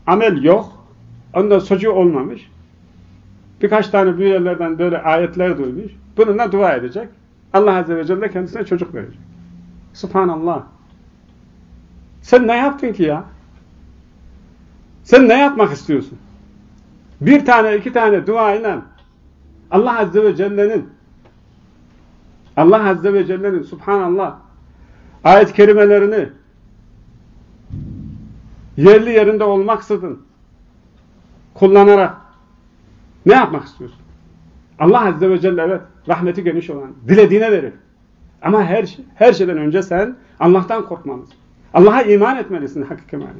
amel yok, onda çocuğu olmamış, birkaç tane bu yerlerden böyle ayetler duymuş. Bununla dua edecek. Allah Azze ve Celle kendisine çocuk verecek. Subhanallah. Sen ne yaptın ki ya? Sen ne yapmak istiyorsun? Bir tane, iki tane dua ile Allah Azze ve Celle'nin Allah Azze ve Celle'nin Subhanallah ayet kerimelerini yerli yerinde olmaksızın kullanarak ne yapmak istiyorsun? Allah Azze ve Celle evet rahmeti geniş olan, dilediğine verir. Ama her, şey, her şeyden önce sen Allah'tan korkmalısın. Allah'a iman etmelisin hakiki manada.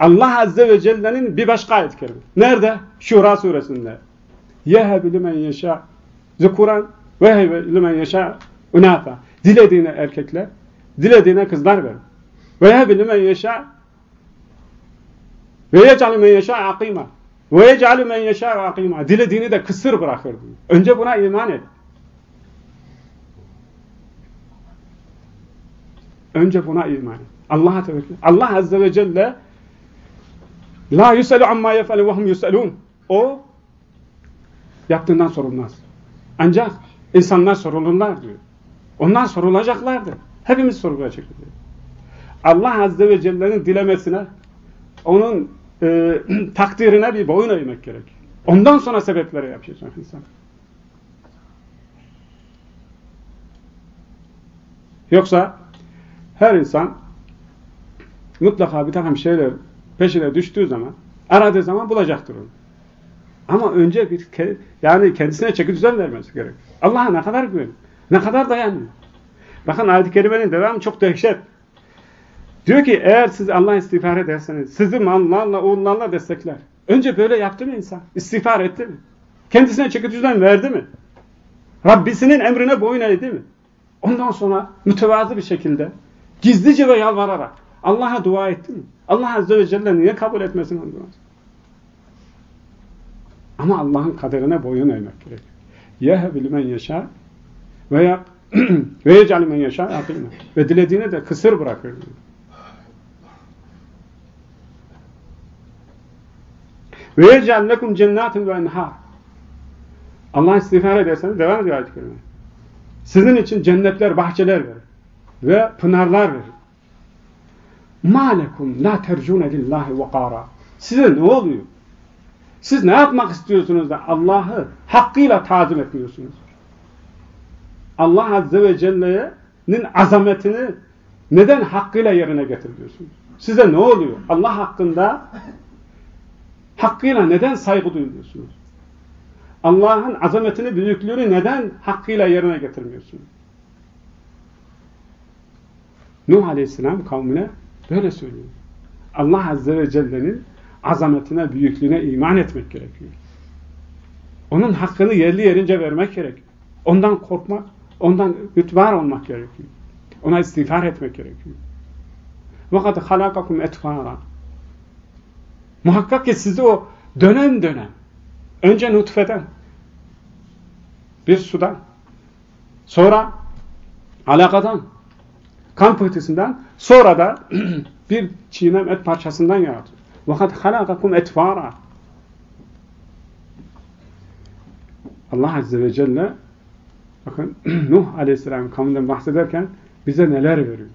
Allah Azze ve Celle'nin bir başka ayet kerime. Nerede? Şura suresinde. Limen yeşâ zukuran ve hebi limen yeşâ unâfa. Dilediğine erkekler, dilediğine kızlar verir. Ve yehebi limen yeşâ ve yec'al men yeşâ akîmâ. Ve yec'alü men yeşâ'u akîmâ. Dilediğini de kısır bırakır. Önce buna iman et. Önce buna iman et. Allah'a tevekkül. Allah Azze ve Celle La yuselu amma yefelu ve hum yuselun. O yaptığından sorulmaz. Ancak insanlar sorulurlar diyor. Onlar sorulacaklardır. Hepimiz sorulacak diyor. Allah Azze ve Celle'nin dilemesine onun e, takdirine bir boyun eğmek gerek. Ondan sonra sebeplere yapacak insan. Yoksa her insan mutlaka bir takım şeyler peşine düştüğü zaman, aradığı zaman bulacaktır onu. Ama önce bir yani kendisine çeki düzen vermesi gerek. Allah'a ne kadar güven, ne kadar dayanmıyor. Bakın ayet-i kerimenin devamı çok dehşet. Diyor ki eğer siz Allah istiğfar ederseniz sizi mallarla, oğullarla destekler. Önce böyle yaptı mı insan? İstiğfar etti mi? Kendisine çeki düzen verdi mi? Rabbisinin emrine boyun eğdi mi? Ondan sonra mütevazı bir şekilde gizlice ve yalvararak Allah'a dua etti mi? Allah Azze ve Celle niye kabul etmesin onu? Ama Allah'ın kaderine boyun eğmek gerekiyor. yeheb limen yaşa veya ve yec'al men yaşa. Ve dilediğine de kısır bırakır Ve yec'al lekum cennetin ve enhar. Allah istiğfar ederseniz devam ediyor ayet-i kerime. Sizin için cennetler, bahçeler verir. Ve pınarlar verir. Ma lekum la tercune lillahi vakara. Size ne oluyor? Siz ne yapmak istiyorsunuz da Allah'ı hakkıyla tazim etmiyorsunuz? Allah Azze ve Celle'nin azametini neden hakkıyla yerine getiriyorsunuz? Size ne oluyor? Allah hakkında hakkıyla neden saygı duyuyorsunuz? Allah'ın azametini, büyüklüğünü neden hakkıyla yerine getirmiyorsunuz? Nuh Aleyhisselam kavmine böyle söylüyor. Allah Azze ve Celle'nin azametine, büyüklüğüne iman etmek gerekiyor. Onun hakkını yerli yerince vermek gerekiyor. Ondan korkmak, ondan ütvar olmak gerekiyor. Ona istiğfar etmek gerekiyor. وَقَدْ خَلَقَكُمْ اَتْفَارًا Muhakkak ki sizi o dönem dönem, önce nutfeden, bir sudan, sonra alakadan, kan pıhtısından, sonra da bir çiğnem et parçasından yarattı. وَقَدْ خَلَقَكُمْ اَتْفَارًا Allah Azze ve Celle bakın Nuh Aleyhisselam kavminden bahsederken bize neler veriyor.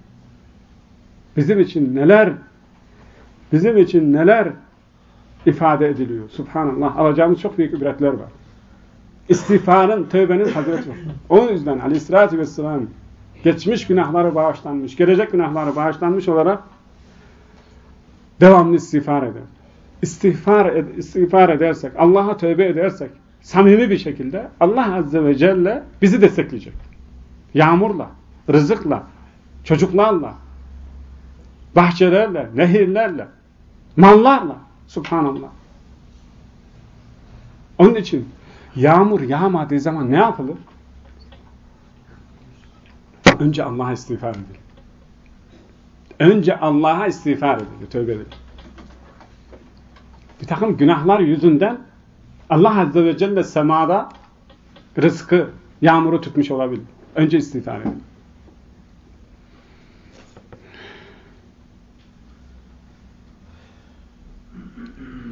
Bizim için neler bizim için neler ifade ediliyor. Subhanallah. Alacağımız çok büyük ibretler var. İstiğfarın, tövbenin hazreti var. Onun yüzden aleyhissalatü vesselam geçmiş günahları bağışlanmış, gelecek günahları bağışlanmış olarak devamlı istiğfar eder. İstiğfar, ed istiğfar edersek, Allah'a tövbe edersek, samimi bir şekilde Allah Azze ve Celle bizi destekleyecek. Yağmurla, rızıkla, çocuklarla, bahçelerle, nehirlerle, mallarla. Subhanallah. Onun için yağmur yağmadığı zaman ne yapılır? Önce Allah'a istiğfar edilir. Önce Allah'a istiğfar edilir, tövbe edilir. Bir takım günahlar yüzünden Allah Azze ve Celle semada rızkı, yağmuru tutmuş olabilir. Önce istiğfar edilir.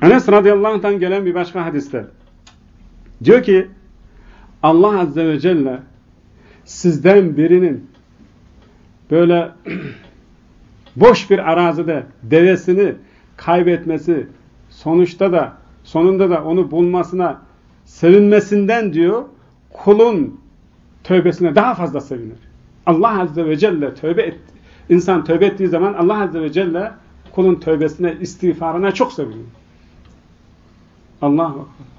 Enes radıyallahu anh'tan gelen bir başka hadiste diyor ki Allah azze ve celle sizden birinin böyle boş bir arazide devesini kaybetmesi sonuçta da sonunda da onu bulmasına sevinmesinden diyor kulun tövbesine daha fazla sevinir. Allah azze ve celle tövbe et, insan tövbe ettiği zaman Allah azze ve celle kulun tövbesine, istiğfarına çok seviniyor. Allah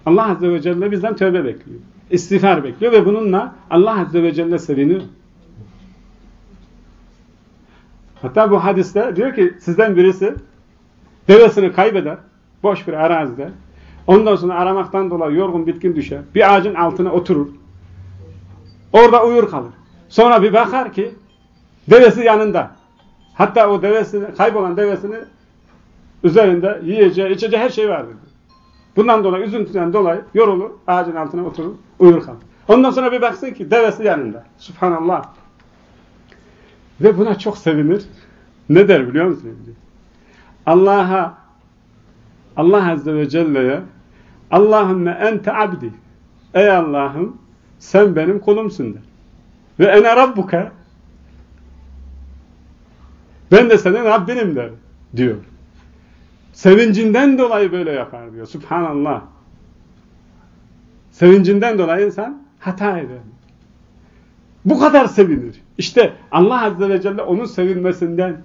Allah Azze ve Celle bizden tövbe bekliyor. İstiğfar bekliyor ve bununla Allah Azze ve Celle seviniyor. Hatta bu hadiste diyor ki sizden birisi devesini kaybeder boş bir arazide. Ondan sonra aramaktan dolayı yorgun bitkin düşer. Bir ağacın altına oturur. Orada uyur kalır. Sonra bir bakar ki devesi yanında. Hatta o devesini, kaybolan devesini üzerinde yiyeceği, içeceği her şey vardır. Bundan dolayı, üzüntüden dolayı yorulur, ağacın altına oturur, uyur kalır. Ondan sonra bir baksın ki devesi yanında. Subhanallah. Ve buna çok sevinir. Ne der biliyor musunuz? Allah'a, Allah Azze ve Celle'ye Allahümme ente abdi. Ey Allah'ım sen benim kulumsun der. Ve ene rabbuka ben de senin Rabbinim der diyor. Sevincinden dolayı böyle yapar diyor. Subhanallah. Sevincinden dolayı insan hata eder. Bu kadar sevinir. İşte Allah Azze ve Celle onun sevinmesinden,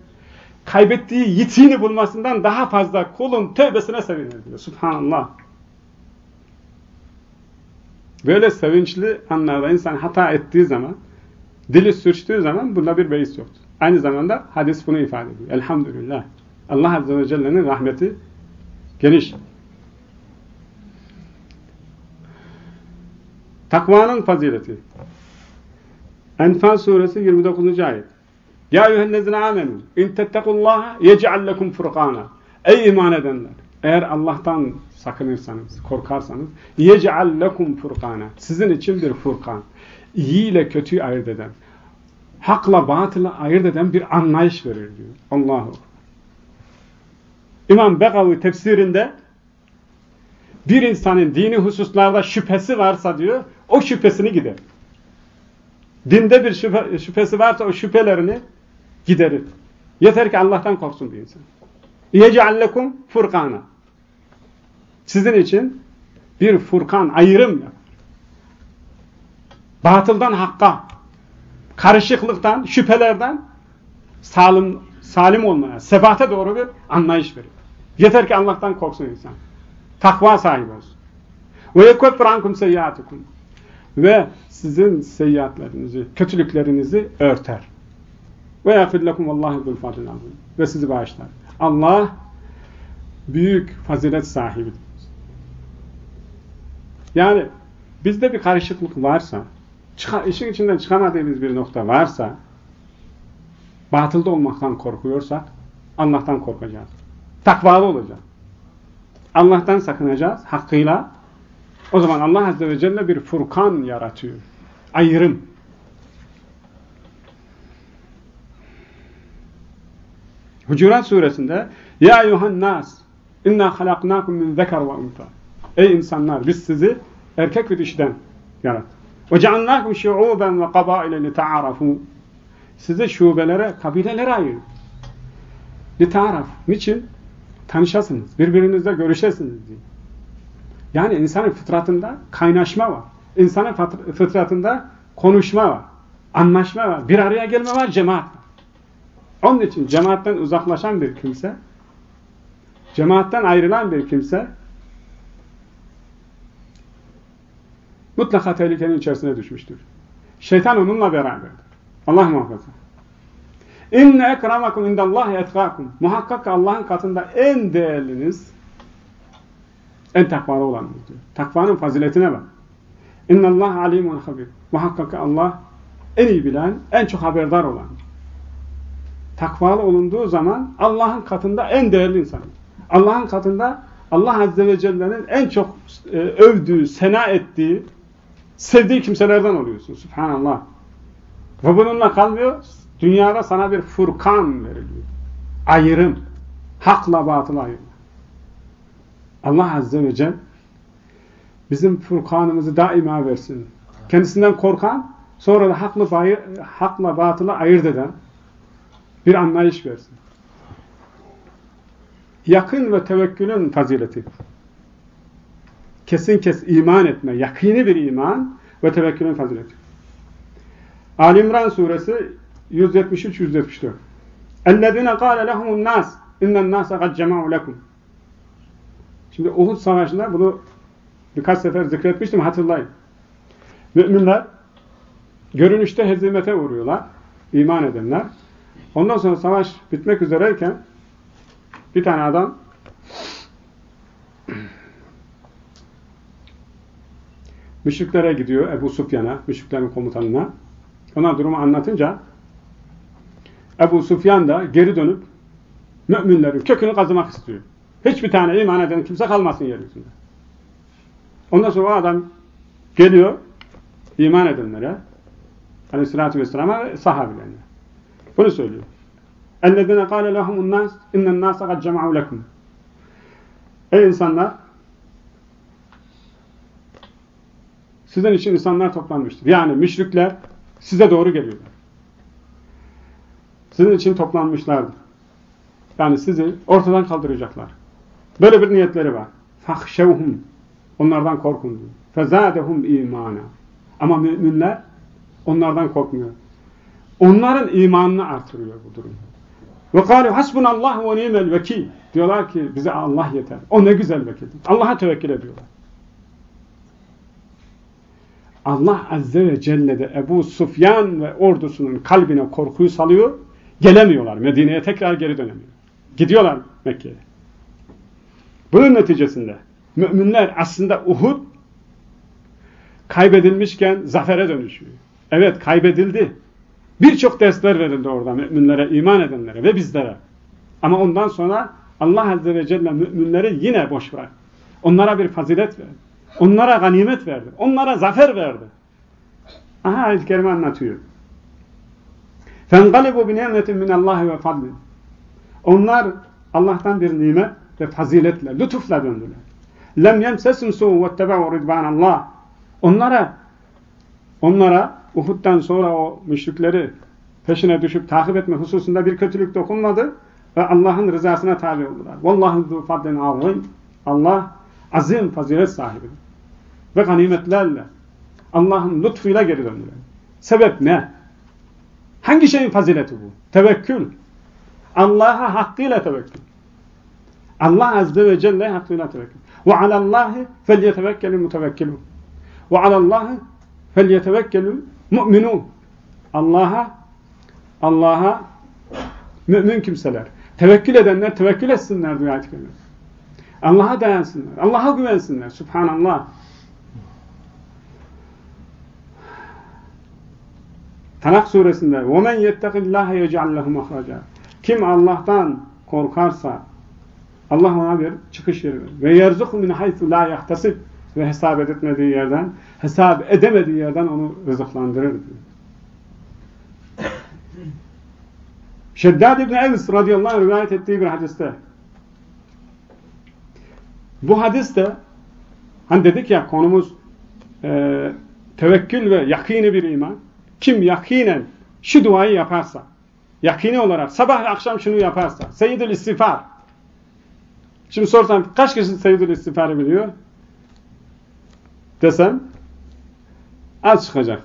kaybettiği yitiğini bulmasından daha fazla kulun tövbesine sevinir diyor. Subhanallah. Böyle sevinçli anlarda insan hata ettiği zaman, dili sürçtüğü zaman bunda bir beis yoktur. Aynı zamanda hadis bunu ifade ediyor. Elhamdülillah. Allah Azze ve Celle'nin rahmeti geniş. Takvanın fazileti. Enfal suresi 29. ayet. Ya eyyühellezine amenu in tettekullaha yec'al lekum furqana. Ey iman edenler! eğer Allah'tan sakınırsanız, korkarsanız yec'al lekum furkana. Sizin için bir furkan. İyi ile kötüyü ayırt eden, hakla batılı ayırt eden bir anlayış verir diyor. Allahu. İmam Begavi tefsirinde bir insanın dini hususlarda şüphesi varsa diyor, o şüphesini gider. Dinde bir şüphe, şüphesi varsa o şüphelerini giderir. Yeter ki Allah'tan korksun bir insan. يَجَعَلَّكُمْ furkana. Sizin için bir furkan, ayrım yapar. Batıldan hakka, karışıklıktan, şüphelerden salim, salim olmaya, sebate doğru bir anlayış verir. Yeter ki Allah'tan korksun insan. Takva sahibi olsun. Ve yekeffir ankum seyyiatukum. Ve sizin seyyiatlarınızı, kötülüklerinizi örter. Ve yafir lekum vallahi zul azim. Ve sizi bağışlar. Allah büyük fazilet sahibidir. Yani bizde bir karışıklık varsa, işin içinden çıkamadığımız bir nokta varsa, batılda olmaktan korkuyorsak Allah'tan korkacağız. Takvalı olacağız. Allah'tan sakınacağız hakkıyla. O zaman Allah Azze ve Celle bir furkan yaratıyor. Ayrım. Hucurat suresinde Ya eyyuhan nas inna halaknakum min zekar ve unta Ey insanlar biz sizi erkek ve dişiden yarattık. Ve cealnakum şu'uben ve kabaile li ta'arafu Sizi şubelere, kabilelere ayırdık. Li ta'araf. Niçin? Tanışasınız. Birbirinizle görüşesiniz diye. Yani insanın fıtratında kaynaşma var. İnsanın fıtratında konuşma var. Anlaşma var. Bir araya gelme var. Cemaat var. Onun için cemaatten uzaklaşan bir kimse, cemaatten ayrılan bir kimse mutlaka tehlikenin içerisine düşmüştür. Şeytan onunla beraberdir. Allah muhafaza. İnne ekramakum indallahi etkâkum. Muhakkak Allah'ın katında en değerliniz, en takvalı olanınızdır. Takvanın faziletine bak. İnnallâhe alimun habir. Muhakkak Allah en iyi bilen, en çok haberdar olan. Takvalı olunduğu zaman Allah'ın katında en değerli insan. Allah'ın katında Allah Azze ve Celle'nin en çok e, övdüğü, sena ettiği, sevdiği kimselerden oluyorsun. Subhanallah. Ve bununla kalmıyor. Dünyada sana bir furkan veriliyor. Ayrım. Hakla batıl ayrım. Allah Azze ve Celle bizim furkanımızı daima versin. Kendisinden korkan, sonra da haklı, hakla batılı ayırt eden bir anlayış versin. Yakın ve tevekkülün fazileti. Kesin kes iman etme, yakini bir iman ve tevekkülün fazileti. Alimran suresi 173 174. Ellezine kâle lehumun nas innen nâse kad cema'u lekum. Şimdi Uhud Savaşı'nda bunu birkaç sefer zikretmiştim hatırlayın. Müminler görünüşte hezimete uğruyorlar. iman edenler. Ondan sonra savaş bitmek üzereyken bir tane adam müşriklere gidiyor Ebu Sufyan'a, müşriklerin komutanına. Ona durumu anlatınca Ebu Sufyan da geri dönüp müminlerin kökünü kazımak istiyor. Hiçbir tane iman eden kimse kalmasın yeryüzünde. Ondan sonra o adam geliyor iman edenlere aleyhissalatü vesselam'a ve sahabilerine. Bunu söylüyor. اَلَّذِينَ قَالَ لَهُمُ النَّاسِ اِنَّ النَّاسَ قَدْ جَمَعُوا لَكُمْ Ey insanlar sizin için insanlar toplanmıştır. Yani müşrikler size doğru geliyorlar. Sizin için toplanmışlardır. Yani sizi ortadan kaldıracaklar. Böyle bir niyetleri var. Fahşevhum. Onlardan korkun. Fezadehum imana. Ama müminler onlardan korkmuyor. Onların imanını artırıyor bu durum. Ve kâlu hasbunallah ve ni'mel. Diyorlar ki bize Allah yeter. O ne güzel vekil. Allah'a tevekkül ediyorlar. Allah Azze ve Celle'de Ebu Sufyan ve ordusunun kalbine korkuyu salıyor Gelemiyorlar. Medine'ye tekrar geri dönemiyor. Gidiyorlar Mekke'ye. Bunun neticesinde müminler aslında Uhud kaybedilmişken zafere dönüşüyor. Evet kaybedildi. Birçok dersler verildi orada müminlere, iman edenlere ve bizlere. Ama ondan sonra Allah Azze ve Celle müminleri yine boş bırak. Onlara bir fazilet verdi. Onlara ganimet verdi. Onlara zafer verdi. Aha kerime anlatıyor. فَاَنْقَلِبُوا بِنِعْمَةٍ مِنَ اللّٰهِ وَفَضْلٍ Onlar Allah'tan bir nimet ve faziletle, lütufla döndüler. لَمْ يَمْسَسُمْ سُوءُ وَاتَّبَعُوا رِضْبَانَ اللّٰهِ Onlara, onlara Uhud'dan sonra o müşrikleri peşine düşüp takip etme hususunda bir kötülük dokunmadı ve Allah'ın rızasına tabi oldular. Vallahu zu fadlen azim. Allah azim fazilet sahibidir. Ve ganimetlerle Allah'ın lütfuyla geri döndüler. Sebep ne? Hangi şeyin fazileti bu? Tevekkül. Allah'a hakkıyla tevekkül. Allah Azze ve Celle hakkıyla tevekkül. Ve alallahi felyetevekkelü mutevekkilun. Ve alallahi felyetevekkelü mu'minun. Allah'a Allah'a mümin kimseler. Tevekkül edenler tevekkül etsinler diyor ayet Allah'a dayansınlar. Allah'a güvensinler. Subhanallah. Talak suresinde وَمَنْ يَتَّقِ اللّٰهَ يَجْعَلْ لَهُ مَخْرَجًا Kim Allah'tan korkarsa Allah ona bir çıkış yeri verir. Ve yerzuhu min haythu la yahtasib ve hesap etmediği yerden, hesap edemediği yerden onu rızıklandırır diyor. Şeddad İbni Evs radıyallahu anh rivayet ettiği bir hadiste bu hadiste hani dedik ya konumuz e, tevekkül ve yakini bir iman. kim yakinen şu duayı yaparsa, yakini olarak sabah ve akşam şunu yaparsa, seyyidül istiğfar. Şimdi sorsam kaç kişi seyyidül istiğfarı biliyor? Desem az çıkacak.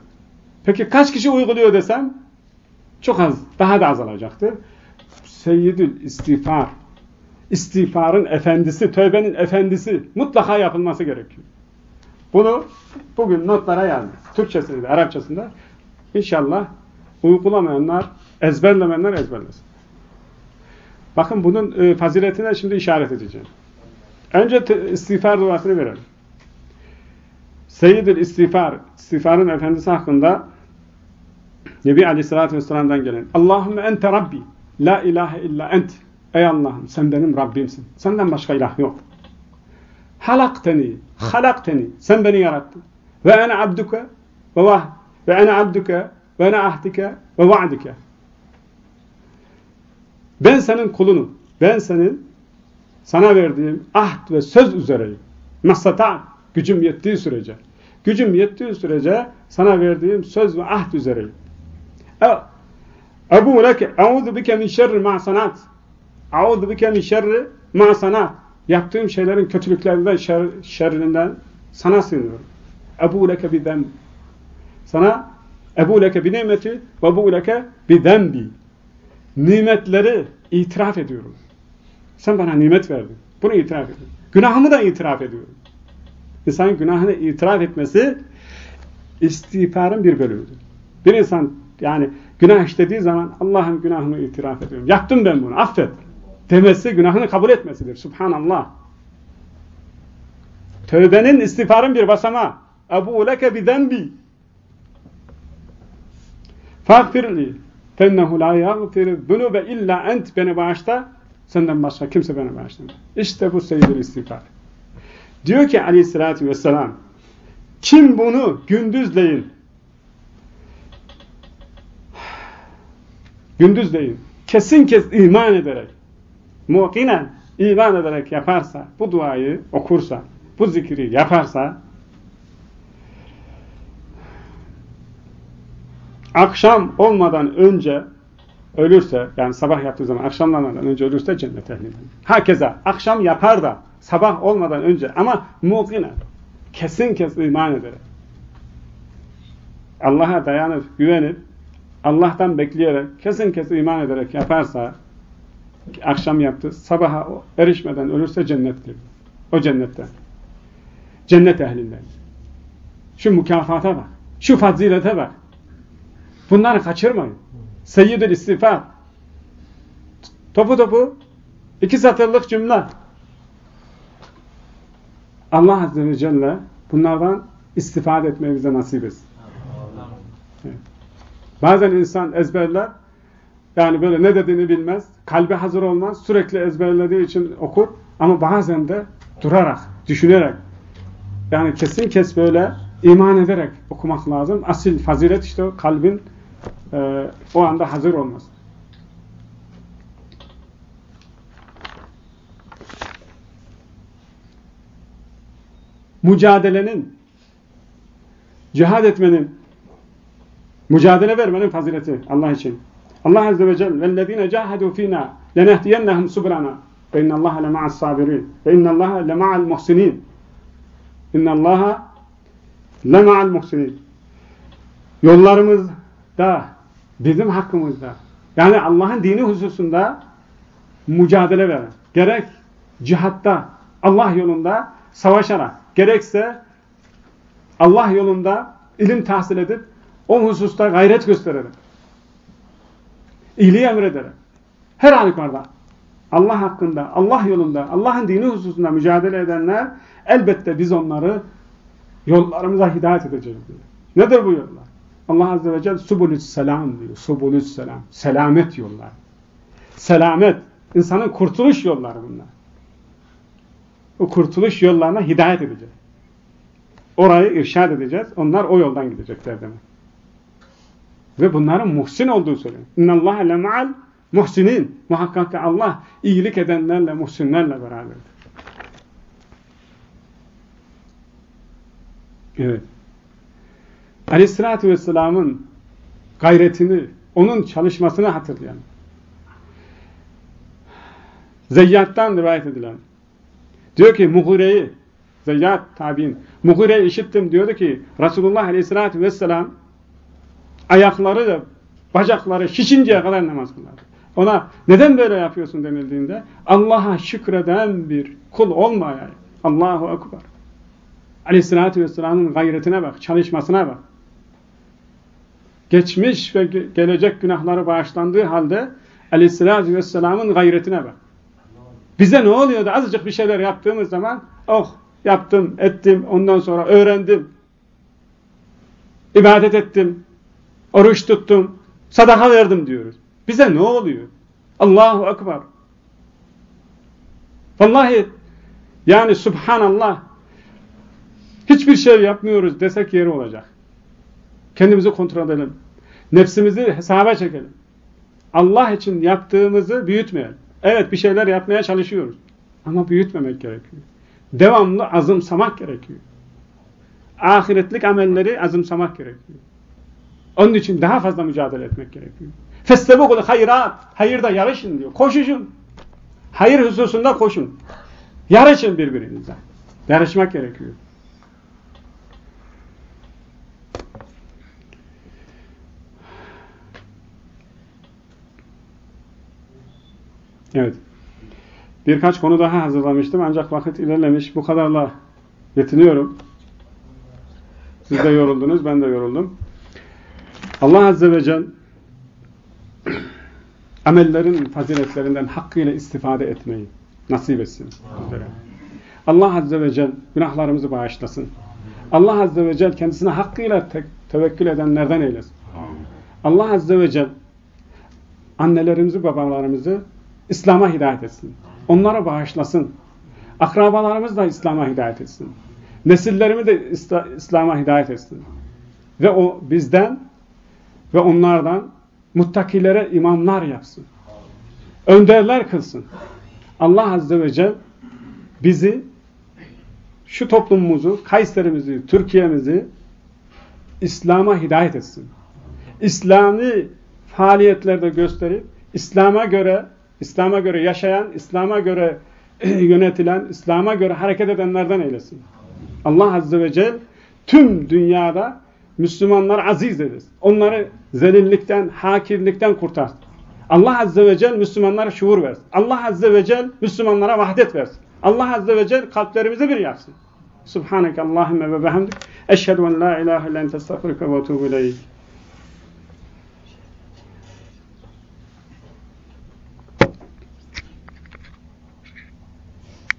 Peki kaç kişi uyguluyor desem çok az, daha da azalacaktır. Seyyidül istiğfar. İstiğfarın efendisi, tövbenin efendisi mutlaka yapılması gerekiyor. Bunu bugün notlara yazdım. Türkçesinde, Arapçasında. İnşallah uygulamayanlar, ezberlemeyenler ezberlesin. Bakın bunun e, faziletine şimdi işaret edeceğim. Önce istiğfar duasını verelim. Seyyidül istiğfar, istiğfarın efendisi hakkında Nebi Aleyhisselatü Vesselam'dan gelen Allahümme ente Rabbi la ilahe illa ent Ey Allah'ım sen benim Rabbimsin. Senden başka ilah yok. Halakteni, halakteni. Sen beni yarattın. Ve ene abduke ve vah ve ene abduke ve ene ahdike ve va'dike. Ben senin kulunum. Ben senin sana verdiğim ahd ve söz üzereyim. Masata gücüm yettiği sürece. Gücüm yettiği sürece sana verdiğim söz ve ahd üzereyim. Ebu leke euzu bike min şerri ma sanat. Euzu bike min şerri ma sanat. Yaptığım şeylerin kötülüklerinden, şer, şerrinden sana sığınıyorum. Ebu leke bi. Sana Ebu leke bi nimeti ve ebu leke bi dembi. Nimetleri itiraf ediyorum. Sen bana nimet verdin. Bunu itiraf ediyorum. Günahımı da itiraf ediyorum. İnsanın günahını itiraf etmesi istiğfarın bir bölümüdür. Bir insan yani günah işlediği zaman Allah'ın günahını itiraf ediyorum. Yaptım ben bunu affet demesi günahını kabul etmesidir. Subhanallah. Tövbenin istiğfarın bir basama. Ebu leke bi zenbi. Fagfirli. Fennehu la yagfiru zunube illa ent beni bağışla. Senden başka kimse beni bağışlamıyor. İşte bu seyyidül istiğfar. Diyor ki aleyhissalatü vesselam kim bunu gündüzleyin gündüzleyin kesin kes iman ederek muhkinen iman ederek yaparsa bu duayı okursa bu zikri yaparsa akşam olmadan önce ölürse yani sabah yaptığı zaman akşamlamadan önce ölürse cennet ehlinden. Hakeza akşam yapar da sabah olmadan önce ama muhkinen kesin kesin iman ederek Allah'a dayanıp güvenip Allah'tan bekleyerek, kesin kesin iman ederek yaparsa, akşam yaptı, sabaha erişmeden ölürse cennettir. O cennette. Cennet ehlinden. Şu mükafata bak. Şu fazilete bak. Bunları kaçırmayın. Seyyidül istiğfar. Topu topu iki satırlık cümle. Allah Azze ve Celle bunlardan istifade etmeyi bize nasip etsin. Bazen insan ezberler, Yani böyle ne dediğini bilmez. Kalbi hazır olmaz. Sürekli ezberlediği için okur. Ama bazen de durarak, düşünerek. Yani kesin kes böyle iman ederek okumak lazım. Asil fazilet işte o kalbin e, o anda hazır olması. Mücadelenin, cihad etmenin, mücadele vermenin fazileti Allah için. Allah Azze ve Celle وَالَّذ۪ينَ جَاهَدُوا ف۪ينَا لَنَهْدِيَنَّهُمْ سُبْرَنَا وَاِنَّ اللّٰهَ لَمَعَ الصَّابِرِينَ وَاِنَّ اللّٰهَ لَمَعَ الْمُحْسِنِينَ اِنَّ اللّٰهَ لَمَعَ الْمُحْسِنِينَ Yollarımızda, bizim hakkımızda, yani Allah'ın dini hususunda mücadele veren, gerek cihatta, Allah yolunda savaşarak, gerekse Allah yolunda ilim tahsil edip, o hususta gayret göstererek, iyiliği emrederek, her halükarda Allah hakkında, Allah yolunda, Allah'ın dini hususunda mücadele edenler, elbette biz onları yollarımıza hidayet edeceğiz. Nedir bu yollar? Allah Azze ve Celle subulüs selam diyor. Subulüs selam. Selamet yollar. Selamet. İnsanın kurtuluş yolları bunlar. O kurtuluş yollarına hidayet edeceğiz. Orayı irşad edeceğiz. Onlar o yoldan gidecekler demek. Ve bunların muhsin olduğu söyleniyor. İnnallâhe lema'al muhsinin. Muhakkak Allah iyilik edenlerle, muhsinlerle beraberdir. Evet. Aleyhissalatü Vesselam'ın gayretini, onun çalışmasını hatırlayalım. Zeyyat'tan rivayet edilen. Diyor ki Muhure'yi, Zeyyat tabi'in, Muhure'yi işittim diyordu ki Resulullah Aleyhisselatü Vesselam ayakları da bacakları şişinceye kadar namaz kılardı. Ona neden böyle yapıyorsun denildiğinde Allah'a şükreden bir kul olmayayım. Allahu Ekber. Aleyhissalatü Vesselam'ın gayretine bak, çalışmasına bak. Geçmiş ve gelecek günahları bağışlandığı halde Aleyhissalatü Vesselam'ın gayretine bak. Bize ne oluyordu? Azıcık bir şeyler yaptığımız zaman oh yaptım, ettim, ondan sonra öğrendim. ibadet ettim, oruç tuttum, sadaka verdim diyoruz. Bize ne oluyor? Allahu Ekber. Vallahi yani Subhanallah hiçbir şey yapmıyoruz desek yeri olacak. Kendimizi kontrol edelim. Nefsimizi hesaba çekelim. Allah için yaptığımızı büyütmeyelim. Evet bir şeyler yapmaya çalışıyoruz. Ama büyütmemek gerekiyor. Devamlı azımsamak gerekiyor. Ahiretlik amelleri azımsamak gerekiyor. Onun için daha fazla mücadele etmek gerekiyor. Festebukul hayrat. Hayırda yarışın diyor. Koşuşun. Hayır hususunda koşun. Yarışın birbirinizle. Yarışmak gerekiyor. Evet. Birkaç konu daha hazırlamıştım ancak vakit ilerlemiş. Bu kadarla yetiniyorum. Siz de yoruldunuz, ben de yoruldum. Allah Azze ve Celle amellerin faziletlerinden hakkıyla istifade etmeyi nasip etsin. Allah Azze ve Celle günahlarımızı bağışlasın. Allah Azze ve Celle kendisine hakkıyla te tevekkül edenlerden eylesin. Allah Azze ve Celle annelerimizi, babalarımızı İslam'a hidayet etsin. Onlara bağışlasın. Akrabalarımız da İslam'a hidayet etsin. Nesillerimi de İslam'a hidayet etsin. Ve o bizden ve onlardan muttakilere imamlar yapsın. Önderler kılsın. Allah Azze ve Celle bizi, şu toplumumuzu, Kayserimizi, Türkiye'mizi İslam'a hidayet etsin. İslami faaliyetlerde gösterip, İslam'a göre İslam'a göre yaşayan, İslam'a göre yönetilen, İslam'a göre hareket edenlerden eylesin. Allah Azze ve Celle tüm dünyada Müslümanlar aziz ederiz. Onları zelillikten, hakirlikten kurtar. Allah Azze ve Celle Müslümanlara şuur versin. Allah Azze ve Celle Müslümanlara vahdet versin. Allah Azze ve Celle kalplerimizi bir yapsın. Subhaneke Allahümme ve behamdik. Eşhedü en la ilahe illen testağfirüke ve tuğbu ileyk.